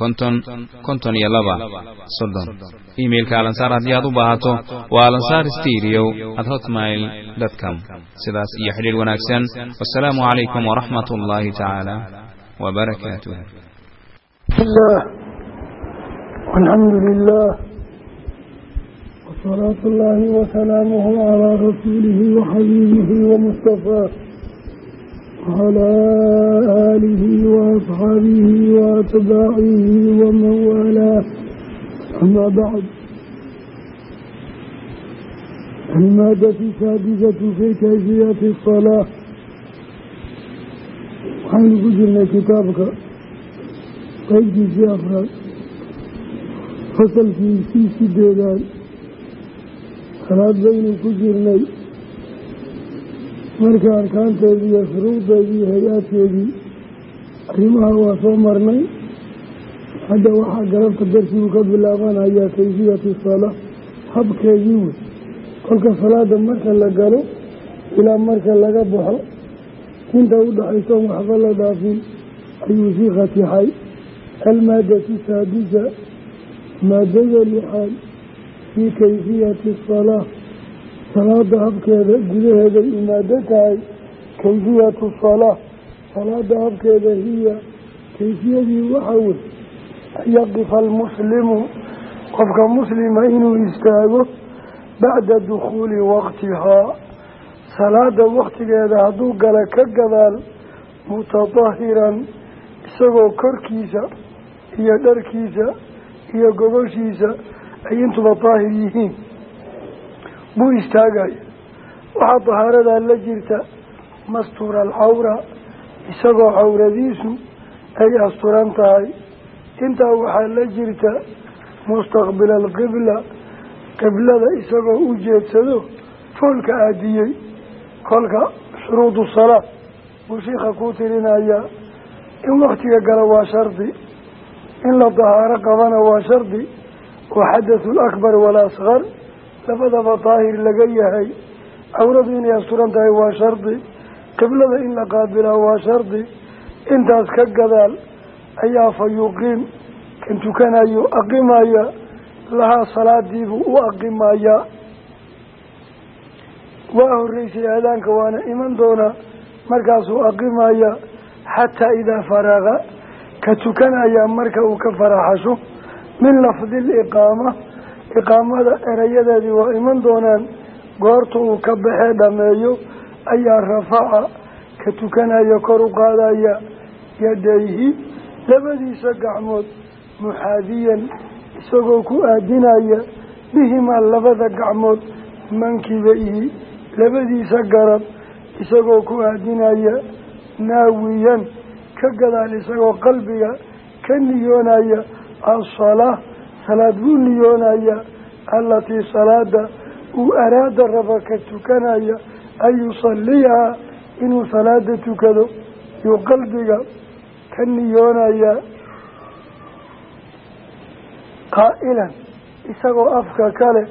konton konton iyo laba. Soddon. Iimailka alansaar haddii aad u baahato waa alansaar steriyow at hotmail com. Sidaas iyo xidhiir wanaagsan. Wasalaamu calaykum waraxmat ullaahi tacaala wa xabiibihi وعلى آله وأصحابه وأتباعه ومن والاه أما بعد المادة السادسة في كيفية الصلاة waxaynu ku jirnay kitaabka qaybtiisii afraad fasalkiisii sideedaad salaad baynu ku jirnay marka arkaanteedii iyo shuruudeedii iyo hay'aadkeedii arrimaha waa soo marnay. Hadda waxaa galabta darsigu ka bilaabanayaa kayfiyati salaa habkeedii wey kolka salaada marka la galo ilaa marka laga baxo inta u dhaxaysoon waxba la dhaafin ayuu sii khatixay. Almaadatu saadisa maadada lixaad fii kayfiyati salaa salaada habkeeda gudaheeday imaado tahay kayfiyatu salaa salaada habkeeda hiya kayfiyadii waxa wey an yaqifa almuslimu qofka muslima inuu istaago bacda dukhuuli waqtihaa salaada waktigeeda hadduu gala ka gadaal mutadahiran isagoo korkiisa iyo dharkiisa iyo gogoshiisa ay intuba daahir yihiin buu istaagaya waxaa dahaaradaa la jirta mastura alcawra isagoo cawradiisu ay asturan tahay. Intaa waxaa la jirta mustaqbila alqibla qiblada isagoo u jeedsado foolka aadiyey. Kolka shuruudu salaa buu shiikha kuu tirinayaa in waktiga gala waa shardi in la dahaaro qabana waa shardi wa xadathu alakbar waalasqar labadaba daahir laga yahay. Cawradu inay asturan tahay waa shardi. Qiblada in la qaabilaa waa shardi. Intaas ka gadaal ayaa fa kan tukanayo aqimaya lahaa salaadiibuu u aqimayaa waa horreysay aadaanka waana iman doonaa markaasuu aqimaya xataa idaa faraqa ka tukanaya marka uu ka faraxasho min lafdi liqaama iqaamada erayadeedii waa iman doonaan goorta uu ka baxee dhameeyo ayaa rafaca ka tukanaya kor u qaadaya yadayhi labadiisa gacmood muxaadiyan isagoo ku aadinaya bihimaa labada gacmood mankibaihi labadiisa garab isagoo ku aadinaya naawiyan ka gadaal isagoo qalbiga ka niyoonaya asalaa salaad buu niyoonaya allatii salaada uu araada raba ka tukanaya an yusaliyahaa inuu salaada tukado yuu qalbiga ka niyoonaya qaa'ilan isagoo afka kale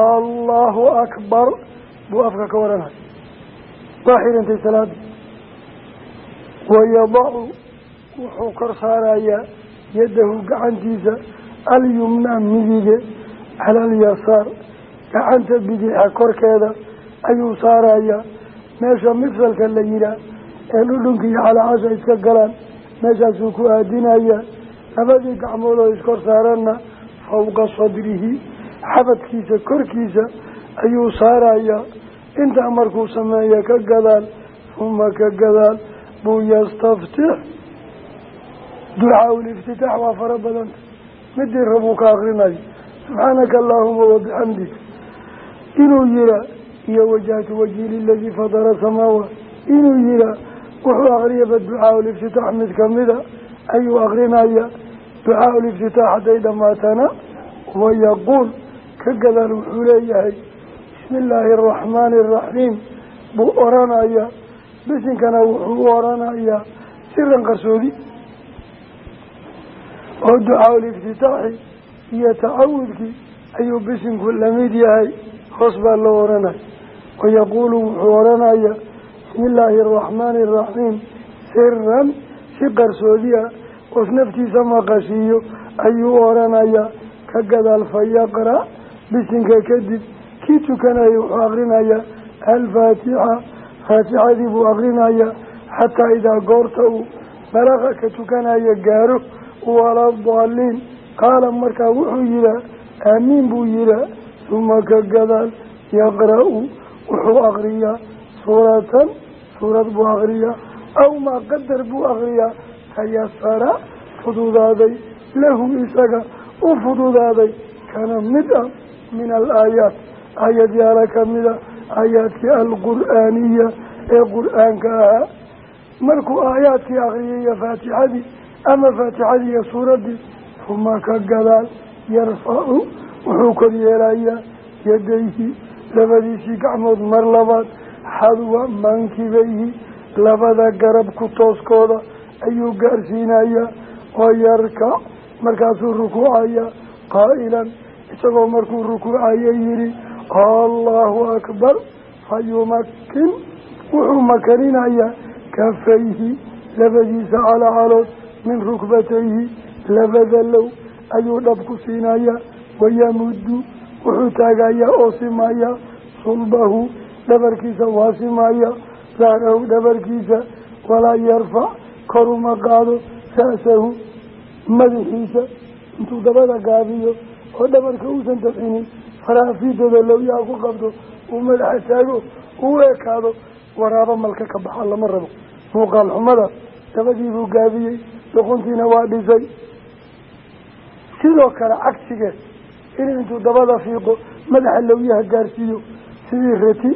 allahu akbar buu afka ka waranaya waa xirintay salaada wayadacu wuxuu kor saarayaa yadahu gacantiisa alyumnaa midige cala alyasaar gacanta bidixa korkeeda ayuu saarayaa meesha mifsalka la yihaa ee dhudhunka iyo calaacasha iska galaan meeshaasuu ku aadinayaa labadii gacmood oo iskor saaranna fawqa sadrihi xabadkiisa korkiisa ayuu saarayaa intaa markuu sameeya ka gadaal uma ka gadaal buu yastaftix. Ducaa uliftitaax waa fara badanta midii rabuu ka akrinayo subxaanaka allaahuma wabixamdika inuu yihaa iyo wajahtu wajhi liladii fadara samaawa inuu yihaa wuxuu akriyaba ducaa uliftitaax mid kamida ayuu akrinaya ducaa uliftitaax hadday dhamaatana wayaquul ka gadaal wuxuu leeyahay bismi illaahi araxmaani araxiim buu oranaya bisinkana wuxuu u oranayaa siran qarsoodi oo ducaa uliftitaaxi iyo tacawudkii ayuu bisinku la mid yahay hoos baa loo oranaya. Wayaquulu wuxuu oranayaa bismi illaahi araxmaani araxiim siran si qarsoodiya oos naftiisa maqashiiyo ayuu oranayaa ka gadaal fa yaqra' bisinka kadib kii tukanaya wuxuu akrinayaa alfaatixa faatixadii buu akrinayaa xataa idaa goorta uu balaqa ka tukanaya gaaro waladaaliin qaala markaa wuxuu yihaa aamiin buu yihaa uma ka gadaal yaqra-u wuxuu akriyaa suuratan suurad buu akriyaa aw maa qadar buu akriyaa tayasara fududaaday lahu isaga u fududaaday kana mid ah min alaayaat aayad yaalla kamida aayaadkii alqur'aaniya ee qur'aanka ahaa. Markuu aayaadkii akriyay iyo faatixadii ama faatixadii iyo suuraddii uma ka gadaal yarfacu wuxuu kor yeelayaa yadayhi labadiisii gacmood mar labaad xadwa mankibayhi labada garab ku tooskooda ayuu gaarsiinayaa oo yarkac markaasuu rukuucaya qaa'ilan isagoo markuu rukuucaya yidhi allahu akbar fa yumakin wuxuu makaninayaa kafayhi labadiisa calacalood min rukbatayhi labada low ayuu dhab ku siinayaa wayamuddu wuxuu taagayaa oo simayaa sulbahu dhabarkiisa waa simayaa dahrahu dhabarkiisa walaa yarfac koruma qaado ra'sahu madaxiisa intuu dabada gaabiyo oo dhabarka uusan dafcinin faraha fiidooda lowyaha ku qabto uu madaxa taago uu ekaado waraabo malka ka baxa lama rabo. Muuqaal xumada dabadiibuu gaabiyey doqontiina waa dhisay. Sidoo kale cagsigeed in intuu dabada fiiqo madaxa lowyaha gaarsiiyo sidii rati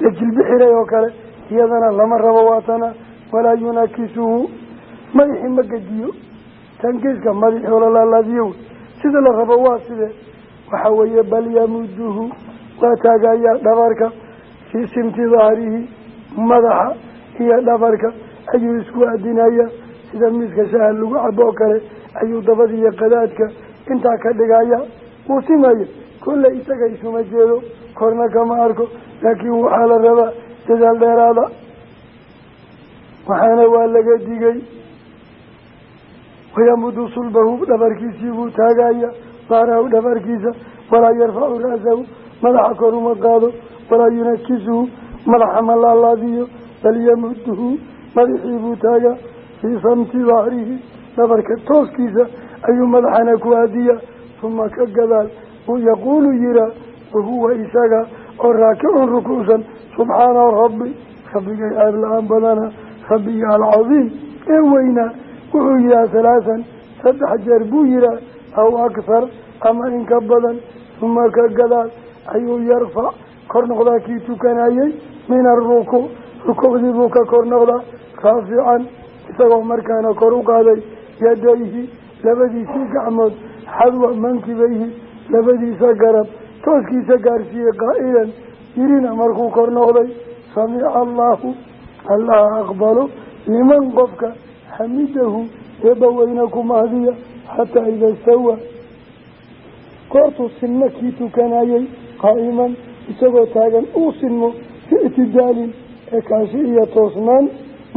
la jilbi xiray oo kale iyadana lama rabo waatana walaa yunaakisuhu. Madaxii ma gediyo tankiiska madaxii oo lalaalaadiyo sida la rabo waa sidee? Waxa weeye bal yamuduhu waa taagayaa dhabarka fii simti madaxa iyo dhabarka ayuu isku adinayaa sida miiska shaha lagu cabo oo kale ayuu dabadiiyo qadaadka intaa ka dhigaya wuu simaya kolley isaga isuma jeedo korna kama arko laakiin waxaa la rabaa dadaal dheeraada. Waxaana waa laga digay. Wayamudu sulbahu dhabarkiisii buu taagaya daarahu dhabarkiisa walaa yarfacu ra'sahu madaxa kor uma qaado walaa yunakisuhu madaxa ma laalaadiyo bal yamuduhu madaxii buu taagaa fii samti dahrihi dhabarka tooskiisa ayuu madaxana ku aadiya uma ka gadaal uu yaquulu yihaa wahuwa isaga oo raakicun rukuucsan subxaana rabbi rabbigay aab la'aan badana rabbiga alcadiim ee weynaa wuxuu yihaa halaasan saddex jeer buu yihaa aw akhar ama in ka badan. Uma ka gadaal ayuu yarfac kor noqdaa kii tukanayey min arukuuc rukuucdii buu ka kor noqdaa raafican isagoo markaana kor u qaaday yadayhi labadiisii gacmood xadwa mankibayhi labadiisa garab tooskiisa gaarsiiyey qaa'ilan yirina markuu kor noqday samica allahu allaha aqbalo liman qofka xamidahu eebbaweyne ku mahdiya xataa ida stawa goortuu sinmo kii tukanayey qaa'iman isagoo taagan uu sinmo fi ictidaalin ekaashi iyo toosnaan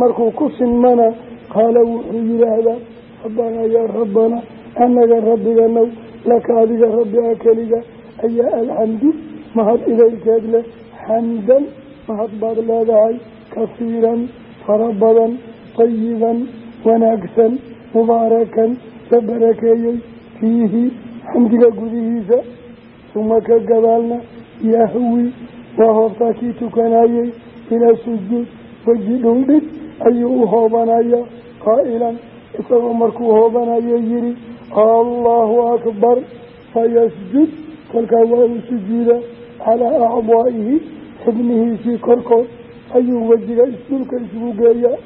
markuu ku sinmana qaala wuxuu yidhaahdaa rabbanaa yaa rabbanaa anaga rabbiganow laka adiga rabbi a keliga ayaa alxamdu mahad idaylkeed leh xamdan mahad baad leedahay kasiiran fara badan tayiban wanaagsan mubaarakan la barakeeyey fiihi xamdiga gudihiisa suma ka gadaalna yahwi waa hoobtaa kii tukanayey ilaa sujuud weji dhuldhig ayuu u hoobanaya qaa'ilan isagoo markuu hoobanayo yidhi allahu akbar fayasjud. Kolkaa waa uu sujuuda calaa acdaa'ihi xibnihiisii korkood. Ayuu wejiga isdhulka isugu geeyaa.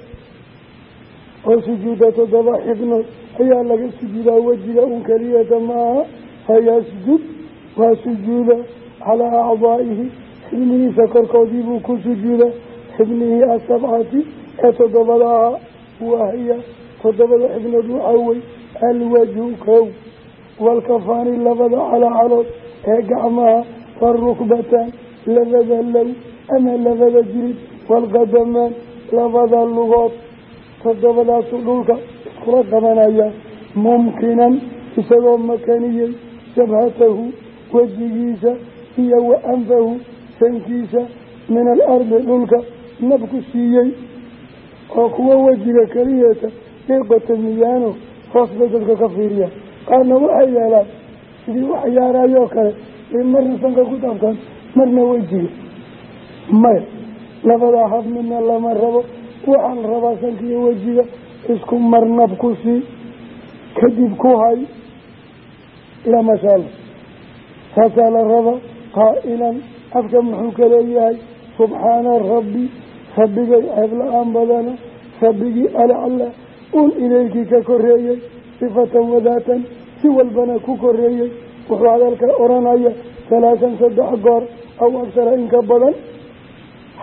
Oo sujuuda toddoba xibnood ayaa laga sujuudaa wejiga un keliyata maaha. Fayasjud waa sujuuda. Calaa acdaa'ihi xibnihiisa korkoodii buu ku sujuuda xibnihii asabcati ee toddobada ahaa wahiya toddobada xibnood waxaa wey alwajhu kow walkafaani labada calaacalood ee gacmaha warukbataan labada low ama labada jirid walqadamaan labada lugood. Toddobadaasu dhulka iskula qabanaya mumkinan isagoo makaniyey jabhatahu wejigiisa iyo wa anfahu sankiisa min alardi dhulka nabku siiyey oo kuwa wejiga keliyeeta liiqotamiyaano hoos bay dadka ka fiiriya. Qaarna waxay yeelaan sidii wax yaaraayoo kale ay marna sanka ku taabtaan marna wejiga. Maya labadaa hab midna lama rabo waxaa la rabaa sanka iyo wejiga isku marnab ku sii kadib ku hay ilaa maasha allah saasaa la raba qaa'ilan afka muxuu ka leeyahay subxaana rabbi rabbigay ceeb la'aan badana rabbigii alacla un ileylkii ka koreeyey sifatan wadaatan si walbana ku koreeyey wuxuu hadalka odhanaya salaasan saddex goor aw agsara inka badan.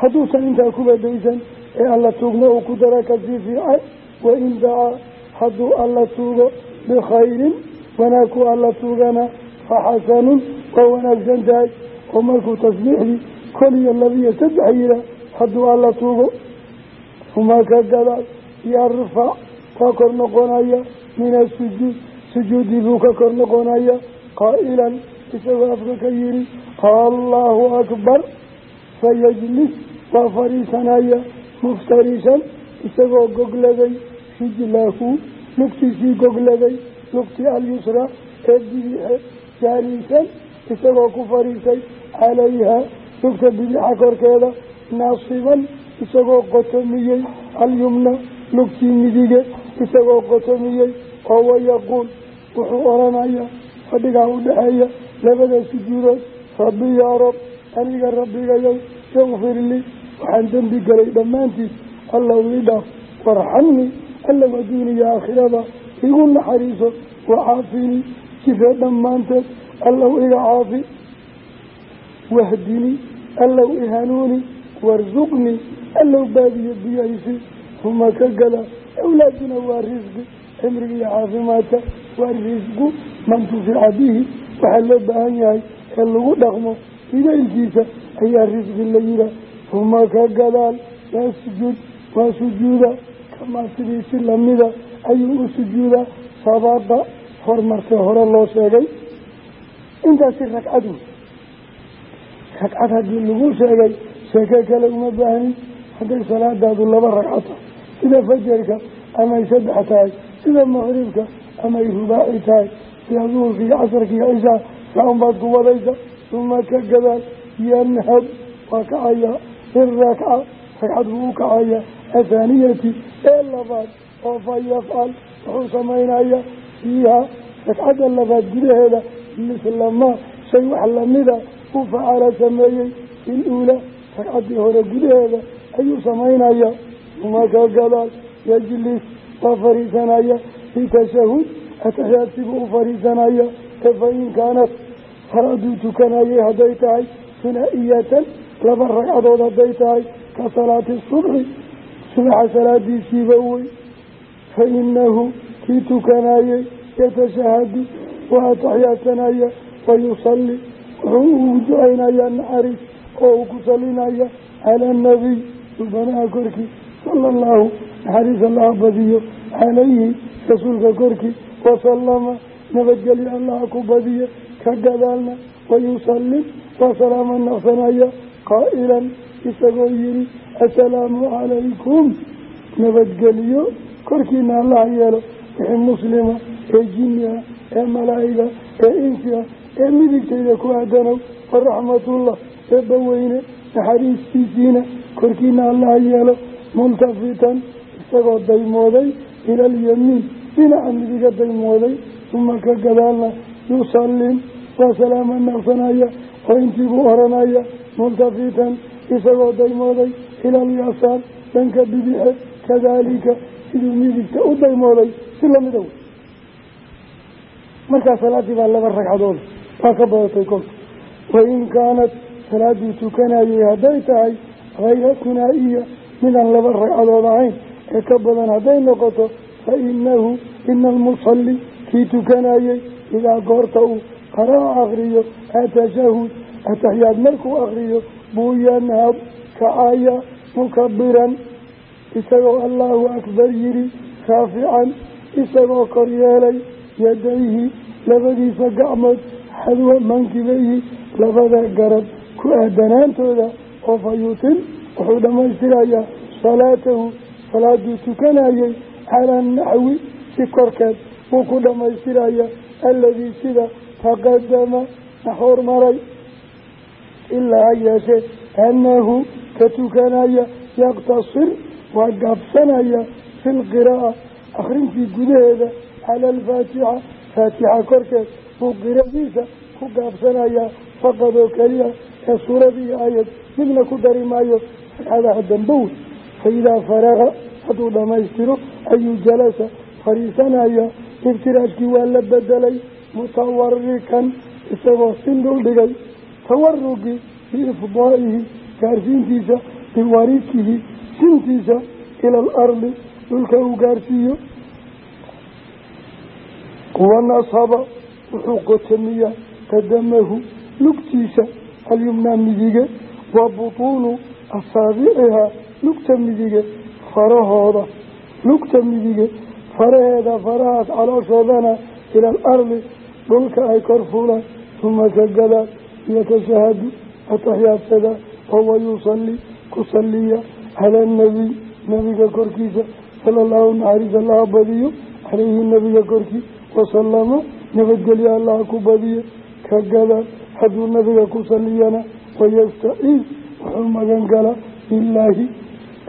Hadduusan intaa ku badaysan ee alla tuugna uu ku dara ka sii fiican wain dacaa hadduu alla tuugo bikhayrin wanaagku alla tuugana fa xasanun waa wanaagsan tahay. Oo markuu tasbiixdii kol iyo labiyo saddex yihaa hadduu alla tuugo uma ka gadaal. Yarfac waa kor noqonaya. Min asujuud sujuudii buu ka kor noqonaya. Qaa'ilan isagoo afka ka yidhi allahu akbar. Fayajlis waa fadhiisanaya muftarishan isagoo gogladay. Rijlahu lugtiisii gogladay. Lugtii alyusra ee bidixe jaalisan isagoo ku fadhiisay calayha lugta bidixa korkeeda naasiban isagoo qotomiyey alyumna lugtii midige isagoo qotomiyey oo wayaquul wuxuu odhanayaa fadhigaa u dhexeeya labada sujuudood rabbi yaa rab aniga rabbigayow yakfir lii waxaan dembi galay dhammaantiis allow ii dhaaf warxamnii allow adduuniya aakhirada igu naxariiso wacaafini jira dhammaanteed allow iga caafi wahdini allow ihanuuni warsuqnii allow baadiyo biyahaysi uma ka gala. Awlaaduna waa risqi cimriga iyo caafimaadka waa risqu. Mantufica bihi waxaa loo baahan yahay ee lagu dhaqmo idaylkiisa ayaa risqi la yihaa uma ka gadaal yasjud waa sujuuda. Kamaa sidii si lamida ayuu u sujuudaa horumartee hore loo sheegay. Intaasi ragcad ragcad haddii lagu sheegay sheeke kale uma baahnin hadday salaadaadu laba ragcad tahay. Sida fajarka amay saddex tahay sida maqribka amay rubaaci tahay sida duhurka iyo casarka iyo cishaa saaun baad ku wadaysa uma ka gadaal yanhab waa kacaya irrakca ragcad buu u kacaya athaaniyati ee labaad oo fa yafcal wuxuu samaynaya fiiha ragcadda labaad gudaheeda mislamaa shay wax lamida u facala sameeyey iluula ragcaddii hore gudaheeda ayuu samaynaya uma ka gadaal yajlis waa fariisanaya fii tashahud ataxiyaadsiibuu u fariisanaya ee fa in kaanat salaaduu tukanayay hadday tahay hunaa'iyatan laba ragcadood hadday tahay ka salaati subxi subaxa salaadiisiiba wey. Fa inahu kii tukanayey yatashahadu waa ataxiyaadsanaya wayusalli wuxuu ugu oo uu ku salinaya cala anabiy subanaha korkii sala allahu naxariis allaha badiyo calayhi rasuulka korkii wasalama nabadgelyo allaha ku badiyo ka gadaalna wayusallim waa salaamo naqsanaya qaa'ilan isagoo yidhi assalaamu calaykum nabadgeliyo korkiina allaha yeelo wixii muslima ee jinni ah ee malaa'iga ee insi ah ee midigtayda ku aadanow waraxmatullah eebbaweyne naxariistiisiina korkiina allaha yeelo multafitan isagoo daymooday ila alyamiin dhinaca midiga daymooday uma ka gadaalna yusallim waa salaama naqsanaya oo intiibuu oranaya multafitan isagoo daymooday ila alyasaar dhanka bidixe kadaalika siduu midigta u daymooday si lamida wey. Markaa salaaddii baa laba ragcadood waa ka badatay salaaddii tukanayay hadday tahay hayra kunaa-iya midaan laba ragcadood ahayn ee ka badan hadday noqoto fa inahu ina almusalli kii tukanayey idaa goorta uu qara'a akriyo atashahud ataxyaad markuu akriyo buu yanhab kacaya mukabiran isagoo allahu akbar yidhi raafican isagoo kor yeelay yadayhi labadiisa gacmood xadwa mankibayhi labada garab ku aadanaantooda oo fa yutim wuxuu dhammaystirayaa salaatahu salaaduu tukanayey calaa naxwi si korkeed wuu ku dhammaystirayaa aladii sida taqadama na hormaray ilaa ha yeeshee annahu ka tukanaya yaqtasir waa gaabsanaya fi lqiraa'a akhrintii gudaheeda cala alfaatixa faatixa korkeed buu qiradiisa ku gaabsanayaa faqad oo keliya ee suuradii iyo aayad midna ku dari maayo ragcadaha dambow fa idaa faraqa hadduu dhammaystiro ayuu jalasa fadhiisanaya ibtiraajkii waa la bedelay mutawarikan isagoo sin dhul dhigay tawarugii biifdaa'ihi gaarsiintiisa biwarikihi sintiisa ila alardi dhulka uu gaarsiiyo. Wanasaba wuxuu qotamiyaa qadamahu lugtiisa alyumnaa midige wa butuunu asaabicihaa lugta midige farahooda lugta midige faraheeda farahaas calooshoodana ila alardi dhulka ay kor fuulaan uma ka gadaan yatashahadu ataxyaadsada oo wayusalli ku saliya cala anabiy nabiga korkiisa sala allahu naxariis allaha badiyo caleyhi nabiga korkii wasalama nabadgelyo allaha ku badiyo ka gadaan hadduu nabiga ku saliyana wayastaciid wuxuu magan galaa bilaahi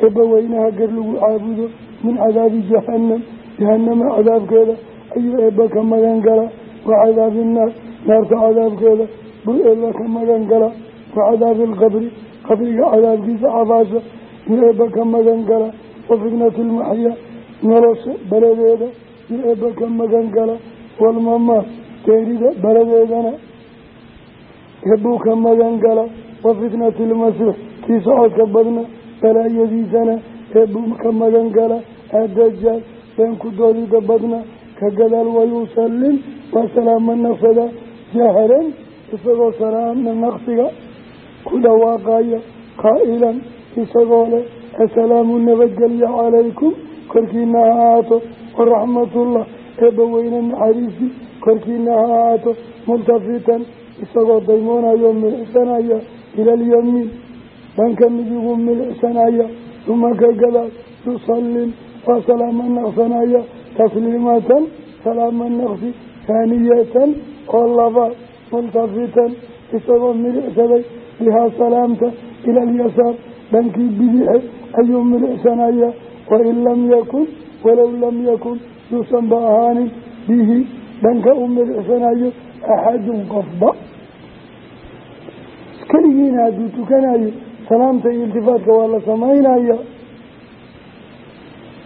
eebbaweynaha gar lagu caabudo min cadaabi jahannam jahanama cadaabkeeda ayuu eebba ka magan galaa wa cadaabi innaar naarta cadaabkeeda buu eebba ka magan galaa wa cadaabi alqabri qabriga cadaabkiisa cabaasha buu eebba ka magan galaa wa fitnati lmaxya nolosha baladeeda buu eebba ka magan galaa walmamaat geerida baladeedana eebbuu ka magan galaa wa fitnati lmasiix kii socodka badna balaayadiisana eebbuu ka magan galaa adajaal been ku doodida badna ka gadaal wayusallim waa salaama naqsada jahran isagoo salaama naqsiga ku dhawaaqaya qaa'ilan isagoo leh assalaamu nabadgelya calaykum korkiina ha ahaato waraxmatullah eebbaweyne naxariisi korkiina ha ahaato multafitan isagoo daymoonayo milicsanaya ila alyamiin dhanka midiguu milicsanaya uma ka gadaal yusallim waa salaama naqsanaya tasliimatan salaama naqsi haaniyatan oo labaad multafitan isagoo milicsaday bihaa salaamta ila alyasaar dhankii bidixe ayuu milicsanaya. Wain lam yakun walow lam yakun yuusan ba ahaanin bihi dhanka u milicsanayo axadun qofba keligiina hadduu tukanayo salaamta iyo iltifaatka waa la samaynaya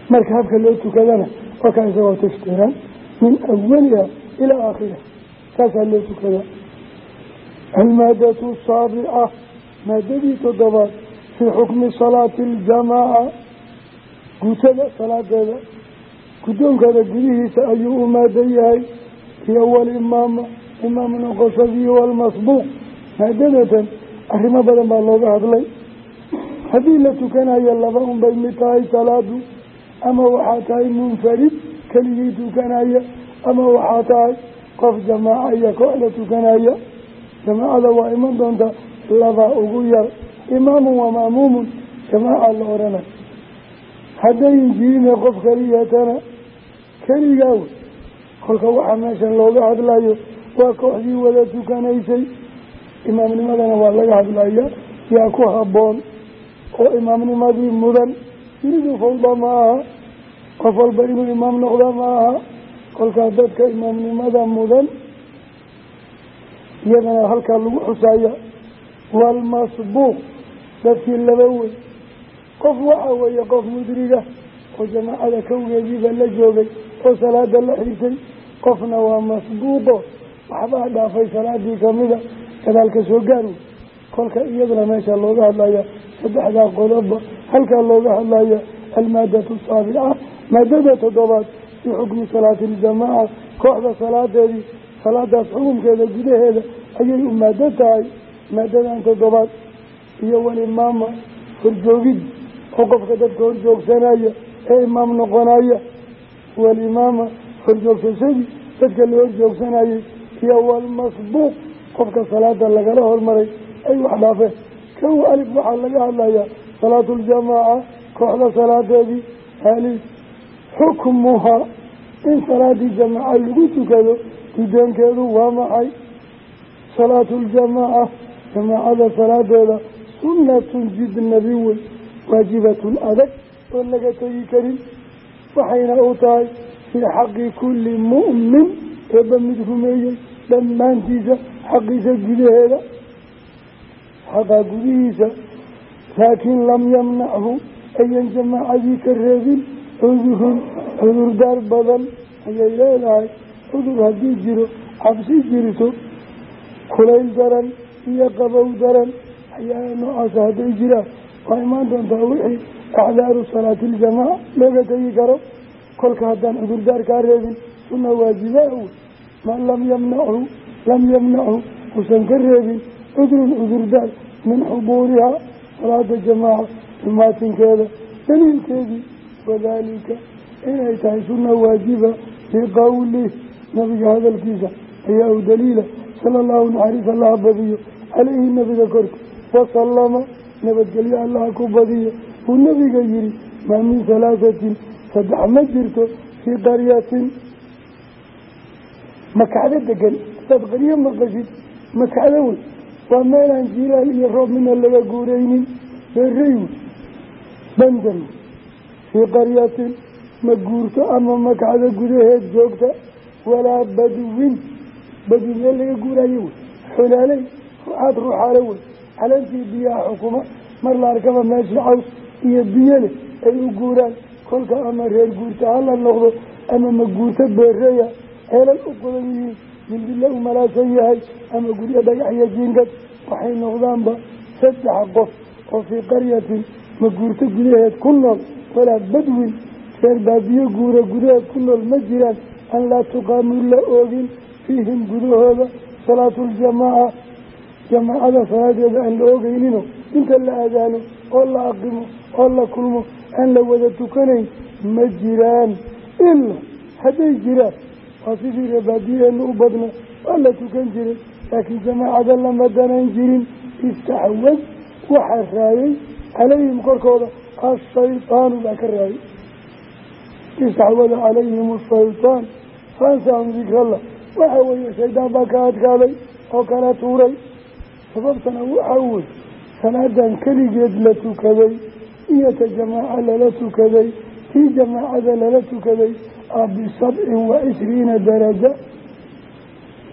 marka habka loo tukadana waa kaa isagoo tiftiran min awaliha ilaa aakhiriha. Saasaa loo tukadaa almaadatu asaabica maadadii toddobaad fii xukmi salaati aljamaaca guutada salaadeeda guddoonkeeda gudihiisa ayuu u maadan yahay. Iyo walimaama imaam noqoshadii walmasbuuq maadadatan arrimo badan baa looga hadlay. Haddii la tukanayo laba unbay mid tahay salaadu ama waxaa tahay munfarid keligii tukanaya ama waxaa tahay qof jamaaca iyo koox la tukanaya jamaacada waa iman doontaa labaa ugu yar. Imaamun wa ma'muumun jamaaca la odhana. Haddayn jiine qof keliyatana keligaa wey. Kolka waxaa meeshan looga hadlayo waa kooxdii wada tukanaysay imaamnimadana waa laga hadlaya yaa ku habboon oo imaamnimadii mudan. Yiridu fawda ma aha qof walba inuu imaam noqda ma aha. Kolkaa dadka imaamnimada mudan iyadana halkaa lagu xusaya waalmasbuuq dadkii laba wey. Qof waxa weeye qof mudriga oo jamaacada kowgeediiba la joogay oo salaada la xirtay qofna waa masbuuqo. Waxbaa dhaafay salaadii kamida gadaalka soo gaar wey kolka iyadana meesha looga hadlaya saddexdaa qodobba halkaa looga hadlaya almaadatu saabica maadada toddobaad fii xukmi salaati iljamaaca kooxda salaadeedii salaadaas xukunkeeda gudaheeda ayay u maado tahay maadadan toddobaad. Iyo walimaama horjoogid oo qofka dadka horjoogsanaya ee imaam noqonaya walimaama horjoogsasadii dadka la horjoogsanayay iyo walmasbuuq qofka salaada lagala hormaray ay wax dhaafeen kow alif waxaa laga hadlayaa salaatuljamaaca kooxda salaadeedii alif xukmuhaa in salaadii jamaaca lagu tukado gudoonkeedu waa maxay? Salaatu ljamaaca jamaacada salaadeeda sunnatun jid wey waajibatun adag oon laga tegi karin. Waxayna u tahay fii xaqi kulli mu'min eebba mid rumeeyey dhammaantiisa xaqiisa gudaheeda xaqaa gudihiisa laakiin lam yamnachu ayan jamaacadii ka reebin cudurun cudurdaar badan ayay leedahay. Cudur haddii jiro cabsi jirto kulayl daran iyo qabow daran waxyaala noocaasa hadday jiraan waa imaan doontaa wixii acdaaru salaati iljamaaca looga tegi karo. Kolka haddaan cudurdaar kaa reebin sunna waajibaa wey man lam yamnachu lam yamnachu uusan ka reebin cudrun cudurdaar min xubuurihaa salaada jamaaca imaatinkeeda daliilkeedii wadaalika inay tahay sunna waajiba biqowlih nabiga hadalkiisa ayaa u daliila sala allahu naxariis allaha badiyo caleyhi nabiga korka wasalama nabadgelyo allaha ku badiyo uu nabiga yihi maa min halaahatin saddex ma jirto fii qaryatin makacdo degan hadaad qaryo maqashid makacdo wey. Waa meelaan jilaal iyo roob mina laga guureynin beerey wey bandan fii qaryatin ma guurto ama makacdo gudaheed joogta walaa badwin. Badwi meel laga guuraayo wey. Xulaaley ruxaad ruxaalo wey. Caleentii biyaha xukuma mar la arkaba meeshii caws iyo biyo leh ay u guuraan. Kolka ama reer guurta hala noqdo ama ma guurto beereya ceelal u qodan yihiin dildilla u malaasan yahay ama guryo dhagax iyo jiingad waxay noqdaanba saddex qof oo fii qaryatin ma guurto gudaheed ku nool walaa badwin reer baadiyo guura gudaheed ku nool ma jiraan an laa tuqaamu la oogin fiihim gudahooda salaatuuljamaaca jamaacada salaadeeda aan la ogeynino inta la aadaano oo la aqimo oo la kulmo aan la wada tukanayn ma jiraan. Ilaa hadday jiraan waa sidii reebaadiyeenu u badna waa la tukan jiray. Laakiin jamaacada lama danayn jirin istaxwad waxaa raayay calayhim korkooda ashaydaanu baa ka raayay. Istaxwada calayhim ashaytaan faansaahum dikrallah waxa weeye shaydaan baa ka adkaaday oo kala tuuray. Sababtana waxaa wey salaadan keligeed la tukaday iyo jamaaca lala tukaday tii jamaacada lala tukaday bisabcin wa cishriina daraja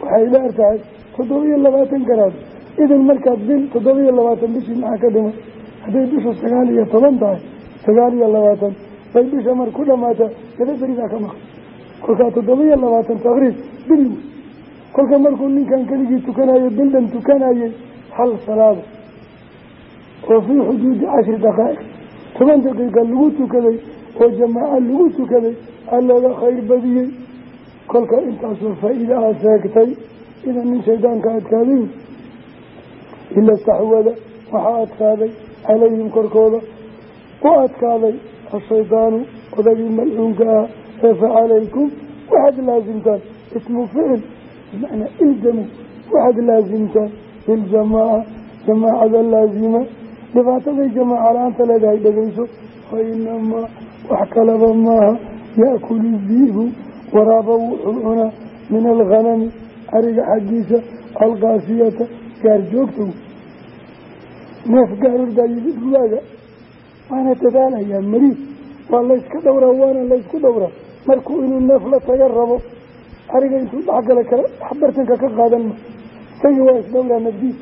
waxay dheer tahay toddoba iyo labaatan garaad idan markaad bil toddoba iyo labaatan bishii maxaa ka dhimay hadday bishu sagaal iyo toban tahay sagaal iyo labaatan bay bisha mar ku dhamaata laba beridaa ka maqan kolkaa toddoba iyo labaatan taqriib bil wey kolka markuu ninkan keligii tukanayo bildan tukanayay hal salaada oo fii xuduudi cashri daqaa'iq toban daqiiqa lagu tukaday oo jamaaco lagu tukaday aa looga khayr badiyey. Kolka intaasoo faa-iida aad sheegtay idan nin shaydaanka adkaaday ila staxwada waxaa adkaaday calayhim korkooda. U adkaaday ashaydaanu odagii malcuunka ah ee facalaykum waxaad laasimtaan ismu ficil bimacnaa ilzamu waxaad laasimtaan biljamaaca jamaacada laazima. Dhibaataday jamaaca la'aanta leedahay dhegeyso fa inamaa wax kalaba maaha yaakulu diibu waraaba wuxuu cunaa min alghanami ariga xaggiisa alqaasiyata gaar joogtow neef gaar ordaa yimid gubaaga waana dadaalayaa mariid waa layska dhowraa waana laysku dhowraa markuu inuu neef la taga rabo ariga intuu dhexgala kale bartanka ka qaadan ma isagii waa isdhowraa nafdiis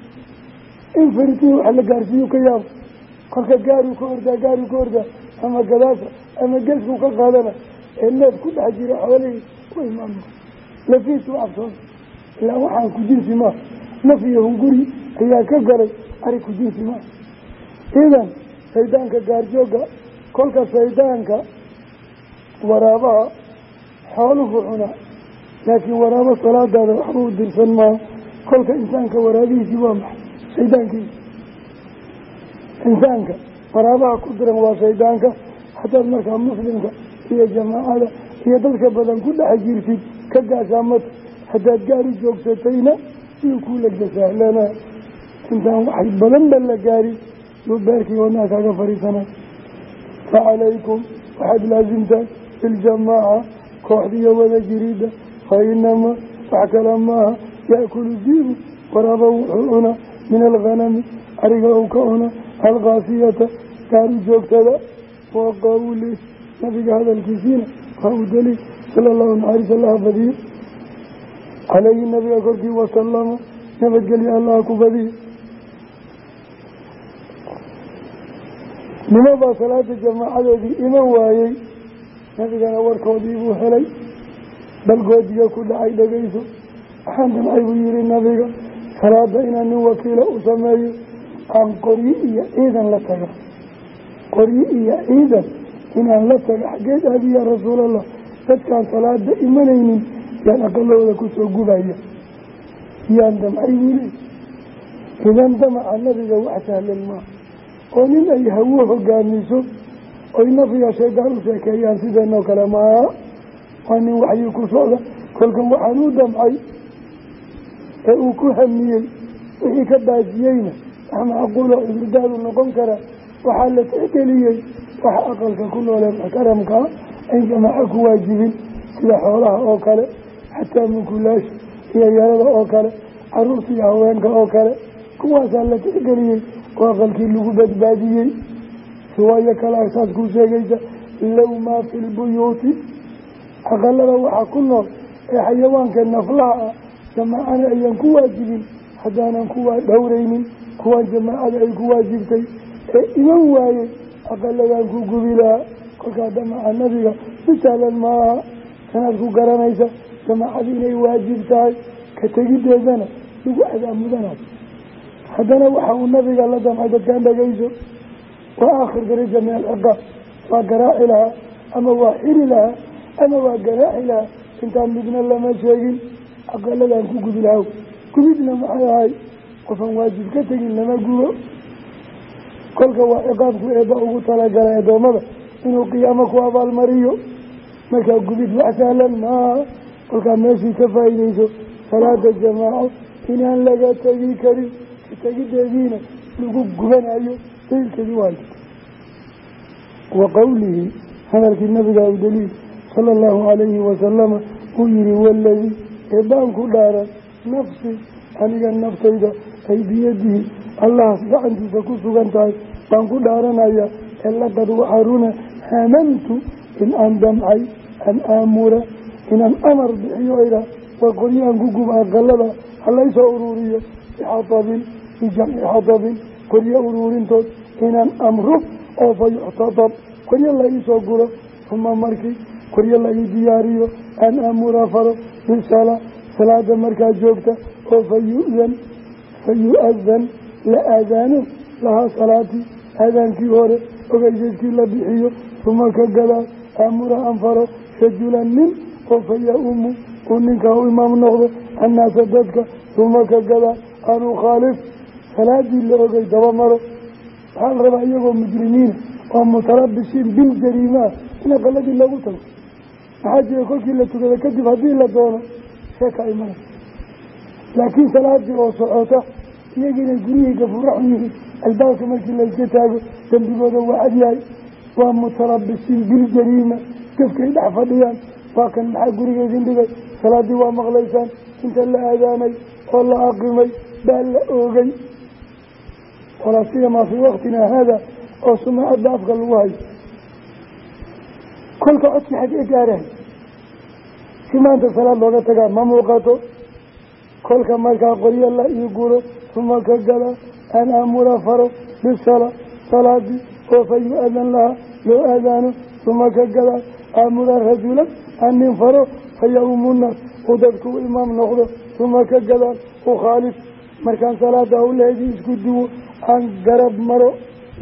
in faritiin wax la gaarsiiyu ka yaabo kolka gaaruu ka ama gadaasa ama geeskuu ka ee neef ku dhex jira xoolihii ku imaanma lafiisu cabsoon ilaa waxaan ku jinsi maaha naf iyo hunguri ayaa ka galay ari ku jinsi maaha idan saydaanka gaarjoogga kolka saydaanka waraabaha xooluhu cunaa laakiin waraabo salaadaada waxba u dirsan maaha kolka insaanka waraabihiisii waa maxay? Shaydaankiisa insaanka waraabaha ku diran waa shaydaanka haddaad markaa muslimka iyo jamaacada iyo dadka badan ku dhex jirtid ka gaashaamata haddaad gaari joogsatayna siyuu kuu legda sahlana intaan wax badan ba la gaarin yuu beerkii wadnaha kaaga fadhiisanay facalaykum waxaad laasimtaan biljamaaca kooxdiiyo wada jiridda fa inamaa wax kale maaha yaakulu diibu waraaba wuxuu cunaa min alghanami ariga ou ka cuna alkaasiyata gaaru joogtada wa qawli nabiga hadalkiisiina waa u daliil sala allahu naxariis allaha badiyo caleyhi nabiga korkii wasalama nabadgelyo allaha ku badiyo nimabaa salaada jamaacadoodii iman waayey nabigana warkoodii buu helay bal goodiga ku dhacay dhegeyso waxaan damcay buu yihi nabiga salaada inaan nin wakiila u sameeyo aan qoryi iyo ciidan la taga qoryi iyo ciidan inaan la taga xaggeed aadi yaa rasuulallah dadkaan salaada imanaynin yaan aqalahooda ku soo gubaya yaan damcay leey idan damaca nabiga wax sahlan maa oo nin ay hawo hogaamiso oy nafiya shaydaan u sheekeeyaan sideenoo kale maa waa nin waxyii ku socda. Kolkan waxaan u damcay ee uu ku hamiyey wixii ka baajiyeyna wax macquulo cudurdaadu noqon kara waxaa la tixgeliyey waxa aqalka ku noolee muxtaramkaa ayn jamaaco ku waajibin sida xoolaha oo kale xataa mukulaasha iyo yarada oo kale carruurta iyo haweenka oo kale. Kuwaasaa la tixgeliyey oo aqalkii lagu badbaadiyey. Riwaayo kale saas kuu sheegaysa low maa fi lbuyuuti aqalada waxaa ku nool ee xayawaanka naflaha ah jamaacana ayaan ku waajibin haddaanan kuwaa dhowraynin kuwaan jamaacada ay ku waajibtay ee iman waayey aqaladaan ku gubi lahaa kolkaa damaca nabiga si sahlan maaha sanaad ku garanaysa jamaacada inay waajib tahay ka tegideedana lagu adaamudanayo haddana waxa uu nabiga la damcay dadkaan dhagayso waa aakhir daraja min alciqaab waa garaaci lahaa ama waa xiri lahaa ama waa garaaci lahaa. Intaan midna lama sheegin aqaladaan ku gubi gubidna maxay ahay qofaan waajib ka tegin lama gubo kolka waa ciqaabku eebba ugu talagalay addoommada inuu qiyaamo ku abaalmariyo markaa gubid wax sahlan maaha kolkaa meeshii ka faa'iideyso salaada jamaaco inaan laga tegi karin ka tegideediina lagu gubanayo daliilkeedii waayo wa qowlihi hadalkii nabiga u daliil sala allahu calayhi wasalama uu yihi waladii eebbaan ku dhaaran nafsi aniga naftayda ay biyadihi allahaas gacantiisa ku sugan tahay baan ku dhaaranaya ee laqad waxaruna hamantu in aan damcay an aamura inaan amar bixiyo ira waa qoryahan ku guba aqalada halaysoo uruuriyo bixatabin bijamci xatabin qoryo uruurintood inaan amro oo fa yuxtatab qoryo la iisoo guro uma markii qoryo la ii diyaariyo an aamura faro bisala salaada markaa joogta oo fa yu'dan fa yu-adan la aadaano lahaa salaatii aadaankii hore ogeysaydkii la bixiyo uma ka gadaa aamura anfaro rajulan nin oo fa ya-umu uu ninkaa u imaam noqdo annaasa dadka uma ka gadaa an ukhaalif salaadii la ogay daba maro. Waxaa la rabaa iyagoo mujrimiina oo mutarabisiin biljariimaa in aqaladii loogu tago. Maxaa jira kolkii la tukada kadib haddii la doono laakiin salaadii oo socota iyagiina guryihii gafuraxun yihiin albaabka markii layska taago dembigooda waa cadyahay waa mutarabisiin biljariima gafkay dhex fadhiyaan. Waa kan maxaa guriga idin dhigay? Salaaddii waa maqlaysaan. Inta la aadaanay oo la aqimay baa la oogay. Walaa siyamaa fii waktinaa haada oo sumaacadda afka lagu hayo. Kolka codkii xagee gaarahay si maanta salaad looga tagaa ma muuqato. Kolka markaa qoryo la ii guro uma ka gala an aamura faro bisala salaadii oo fa yu-adan laha loo aadaano uma ka gala aamura rajulan an nin faro fa ya-umu nnaas uu dadku u imaam noqdo uma ka gadaan u khaalif markaan salaada hawlaheedii isku duwo aan garab maro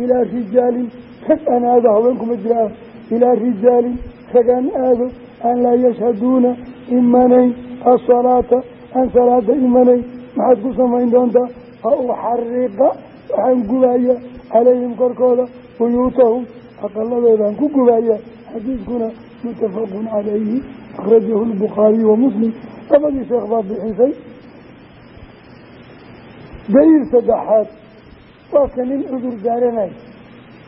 ilaa rijaalin rag aan aado haweenkuma jiraan ilaa rijaalin rag aan aado aan laa yashhaduuna imanayn asalaata aan salaada imanayn maxaad ku samayn doontaa? Fa uxariqa waxaan gubaya calayhim korkooda buyuutahum aqaladoodaan ku gubaya xadiidkuna muttafaqun calayhi akhrajahu lbukhaariyu wa muslim. Labadii sheekh baa bixisay. Daliil saddexaad waa ka nin cudur daaranay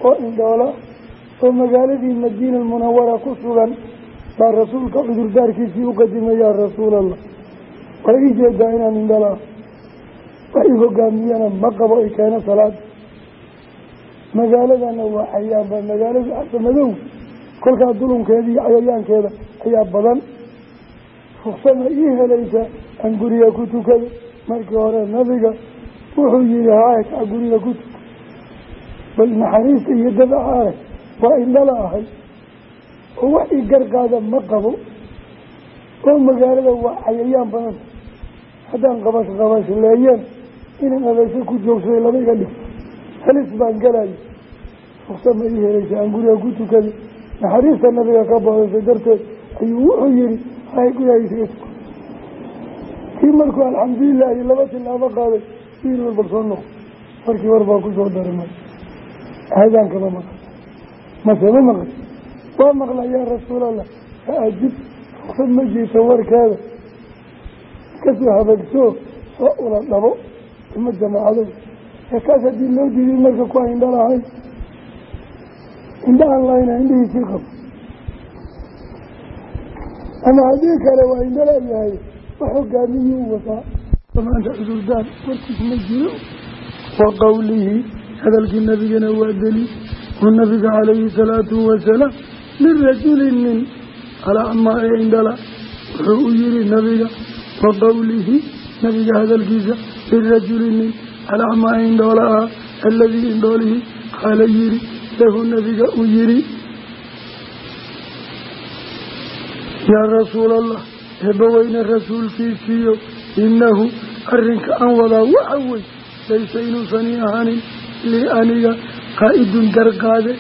oo indhoola oo magaaladii madiina almunawara ku sugan baa rasuulka cudurdaarkiisii u qadimay yaa rasuulallah. Waa ii inaan indhala wax i hogaamiyana ma qabo i keeno salaad. Magaaladana waa xayaanba magaaladu casamadow kolkaa dulunkeeda iyo cayayaankeeda ayaa badan. Ruksama ii helaysa aan guriga ku tukado markii hore nabiga wuxuu yihi haaka guriga ku tuka. Bal naxariista iyo dabaca arag waa indhala ahay. Oo wax i garqaada ma qabo. Oo magaalada waa cayayaan badan. Haddaan qabash qabash leeyeen inaan abeesho ku joogsaday laba iga dhig halis baan galayo ruksa ma ii helaysa aan guriga ku tukaday naxariista nabiga ka boodasay darteed ayuu wuxuu yihi hay gurigaisaga tuka kii markuu alxamdulilah iyo laba tilaabo qaaday wiil walbal soo noqo markii war baa ku soo darimay aadaankaba maqal mase ma maqal waa maqla yaa rasuulallah fa ajib ruksad ma jirto warkeeda. Kasoo habagso soo ula dhabo uma jamaacado kaas haddii loo diiday marka kuwa indha lahayn indha aan lahayna indhihiisii qabo. Ama haddii kale waa indhala yahay wax hogaamiyuu wataa. Maanta cudurdaan warkiis ma jiro. Wa qowlihi hadalkii nabigana waa deli. Uu nabiga calayhi salaatu wasalaam lirajuli nin alacmaa ee indhala wuxuu u yihi nabiga wa qowlihi nabiga hadalkiisa lirajuli nin alacmaa indhoola ah aladii indhoolihii qaala yihi lahu nabiga uu yihi yaa rasuula allah eebbaweyne rasuulkiisiiyo inahu arrinka aan wadaa waxa wey laysa inuusani ahanin lii aniga qaa'idun garqaade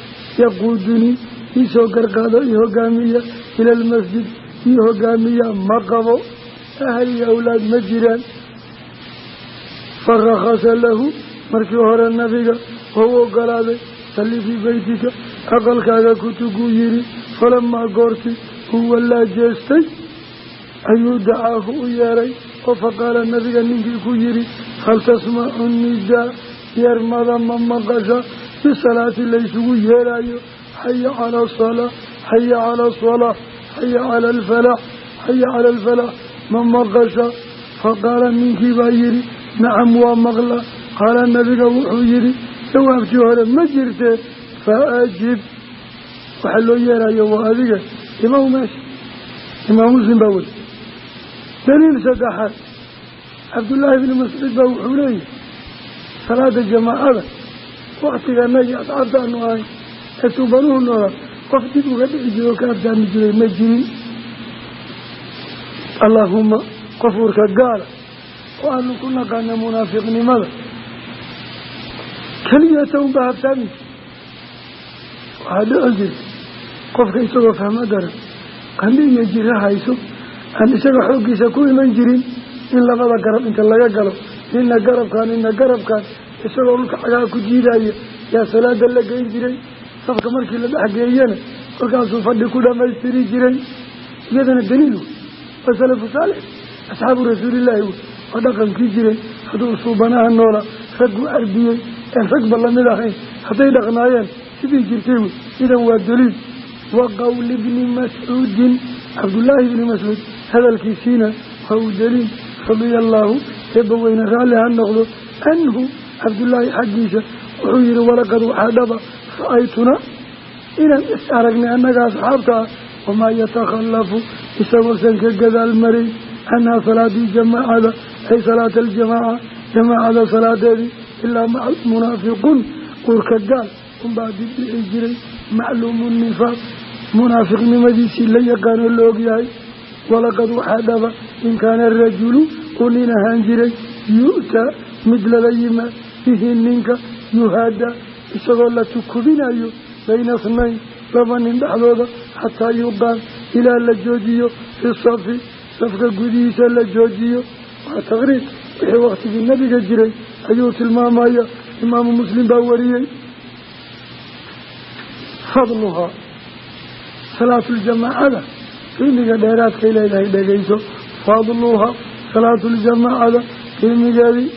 yaquudunii iisoo garqaado io hogaamiya ila almasjid io hogaamiya ma qabo ahliyo awlaad ma jiraan farakhasa lahu. Markii hore nabiga wau ogolaaday salli fii beytika aqalkaaga kutuguu yihi falamaa goorti huwa laa jeestay ayuu dacaahu u yeeray. Oo faqaala nabiga ninkii ku yihi hal tasmacu nidaa yeermada ma maqasha? Bisalaati laysugu yeerayo xaya cala asalaa xaya cala asalaa xaya cala alfalax xaya cala alfalax ma maqasha? Faqaala ninkii baa yihi nacam waa maqla. Qaala nabiga wuxuu yihi jawaabtii hore ma jirtee fa ajib. Waxaa loo yeerayo waa adiga imaw meesha imaam muslim baa wey daliil saddexaad. Cabdullaahi bni mascuud baa wuxuu leeyahy salaada jamaacada waktiganagii asxaabtaanu ahay ee suubanuhu noolaa qof dib uga dhici jiro ka aftaami jiray ma oo aanu ku naqaana munaafiqnimada keliyata unbaa haftaami waxaa dhici jirta qofka isagoo fahmo daran iyo jiro hayso aan isaga xooggiisa ku iman jirin in labada garab inta laga galo nina garabkaan nina garabkaan isagoo dhulka cagaha ku jiidaya yaa salaada la geyn jiray safka markii la dhexgeeyana kolkaasuu fadhi ku dhamaystiri jiray iyadana daliil wey waa salafu saalix asxaabu rasuulillaahi wey waa dhaqankii jiray hadduu suubanaha noola raggu arbiyey een ragba la mid ahayn hadday dhaqnaayeen sidii jirtay wey. Idan waa daliil. Wa qowli bni mascuudin cabdullaahi ibni mascuud hadalkiisiina waa uu daliil. Radia allaahu eebba weyne raalli ha noqdo. Anhu cabdullaahi xaggiisa wuxuu yihi walaqad waxaa dhaba ra'aytuna inaan is aragnay annaga asxaabta ah wamaa yatakhallafu isagoosan ka gadaal maray canhaa salaadii jamaacada ay salaata aljamaaca jamaacada salaadeedii ilaa maca almunaafiquun uurka gaal unbaa dibdhici jiray macluumu nifaaq munaafiqnimadiisii la yaqaanoo la ogyahay walaqad waxaa dhaba in kaana arajulu uu nin ahaan jiray yu'taa mid lala yimaad bihi ninka yuhaada isagoo la tukubinayo bayna snayn laba nin dhexdooda xataa yuqaam ilaa la joojiyo fi safi safka gudihiisa la joojiyo waa taqriib wixii waktigii nabiga jiray ayuu tilmaamaya imaamu muslim baa wariyey. Fadluhaa salaatuljamaacada qiimiga dheeraadkay leedahay dhegayso fadluhaa salaatuljamaacada qiimigeedii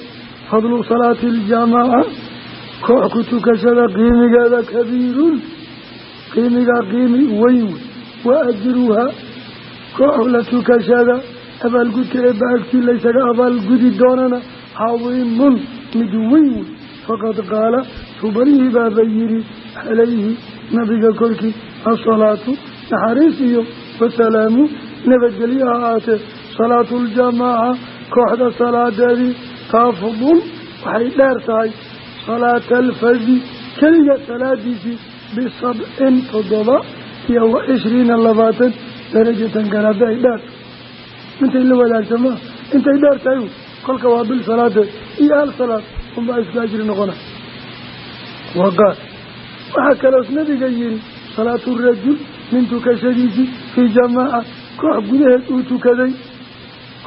fadlu salaati aljamaaca koox ku tukashada qiimigeeda kabiirun. Qiimigaa qiimi weyn. Wey wa ajruhaa koox la tukashada abaalgudka eebba agtii laysaga abaalgudi doonana cadiimun mid weyn. Wey faqad qaala subarihii baaba yidhi calayhi nabiga korkii asalaatu naxariis iyo wasalaamu nabadgelyo ha aatee salaatu ljamaaca kooxda salaadeedii taafdul waxay dheer tahay. Salaata alfadi keliga salaadiisii bisabcin toddoba iyo wa cishriina labaatan darajatan garaada ay dheer intay la wadaagta maa intay dheer tahay kolka waa bil salaadeed iyo hal salaad unbaa isku ajri noqona. Waqaal waxaa kaloos nabiga yihi salaatu rajul nin tukashadiisii fii jamaaca. Koox gudaheed uu tukaday.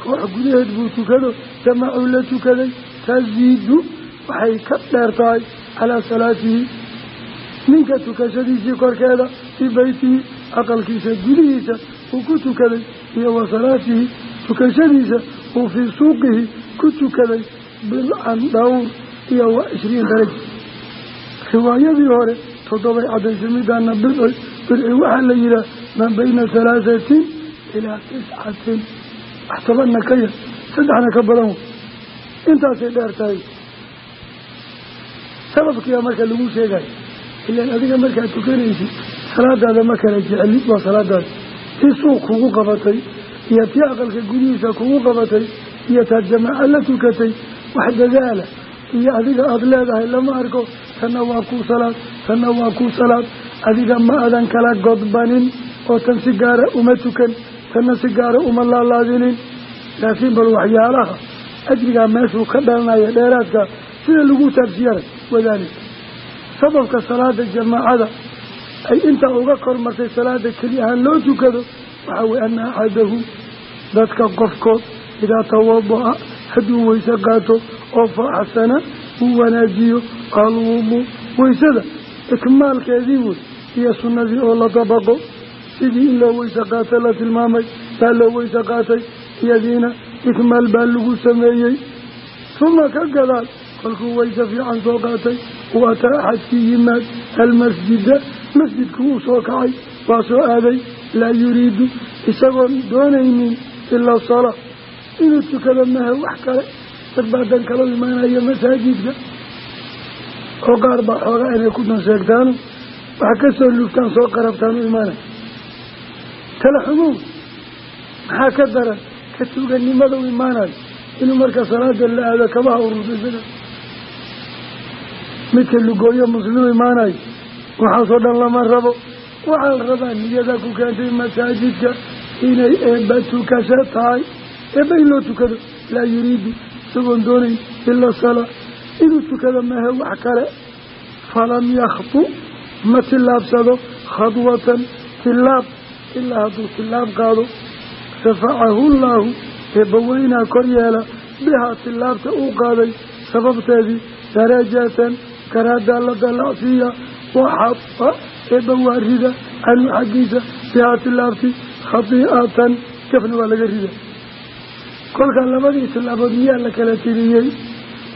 Koox gudaheed buu tukado jamaacuu la tukaday. Taziidu waxay ka dheer tahay calaa salaatihi. Ninka tukashadiisii korkeeda fii beytihi aqalkiisa gudihiisa uu ku tukaday iyo wa salaatihi tukashadiisa uu fii suuqihi ku tukaday bilcan dhawr iyo wa cishriin daraja riwaayadii hore toddobay cadaysay midaana bidci waxaa la yihaah maa bayna halaahatin ilaa tiscatin. Wax tobanna ka yar saddexna ka badan. Intaasay dheer tahay. Sababkiiba marka lagu sheegayo ilaan adiga markaad tukanaysid salaadaada ma kala jecli waa salaadaada tii suuq kugu qabatay iyo tii aqalka gudihiisa kugu qabatay iyo taad jamaaca la tukatay wax dadaala iyo adiga aada leedahay lama arko tanna waa kuu salaad tanna waa kuu salaad adiga ma adan kala godbanin oo tan si gaara uma tukan tanna si gaara uma laalaadinin laakiin bal waxyaalaha ajrigaa meeshuu ka dhalanaya dheeraadka sida lagu taabsiyaray wadaalik sababka salaada jamaacada ay intaa uga kormartay salaada keli ahaan loo tukado waxaa weye ana axadahu dadka qofkood idaa tawada-a hadduu weyse qaato oo fa axsana uu wanaajiyo alwudu weysada ikmaalkeedii wey iyo sunnadii oo la dabaqo sidii in loo weyse qaata la tilmaamay baa loo weyse qaatay iyadiina ikmaal baa lagu sameeyey. Uma ka gadaal kolkuu weyse fiican soo qaatay uu ataa axadkii yimaad almasjida masjidku uu soo kacay waa soo aaday laa yuriidu isagoon doonaynin ilaa salaa inuu tukado mahe wax kale dad baa dan kala imaanaya masaajidka oo qaar baa xoogaa inay ku dan sheegtaano wax ka soo lugtaan soo qarabtaan u imaanaya tala xumow maxaa ka daran? Ka tuuganimada u imaanayo inuu marka salaada la aado kabaha urursaysana midka lugooyo muslimu imaanayo waxaasoo dhan lama rabo waxaa la rabaa niyada ku keentay masaajidka inay eebba tukasho tahay. Eebba in loo tukado laa yuriidu isagoon doonayn ila salaa inuu tukado mahe wax kale. Falam yakhdu ma tillaabsado khadwatan tillaab. Ilaa hadduu tillaab qaado rafacahu llaahu eebba weynaa kor yeela. Bihaa tillaabta uu qaaday sababteedii darajatan karaadaa la waxaba eebba waa rida canhu xaggiisa bihaa tillaabti khadii'atan gafna waa laga rida kolkaa labadii tillaabood miyaa la kala tiriyey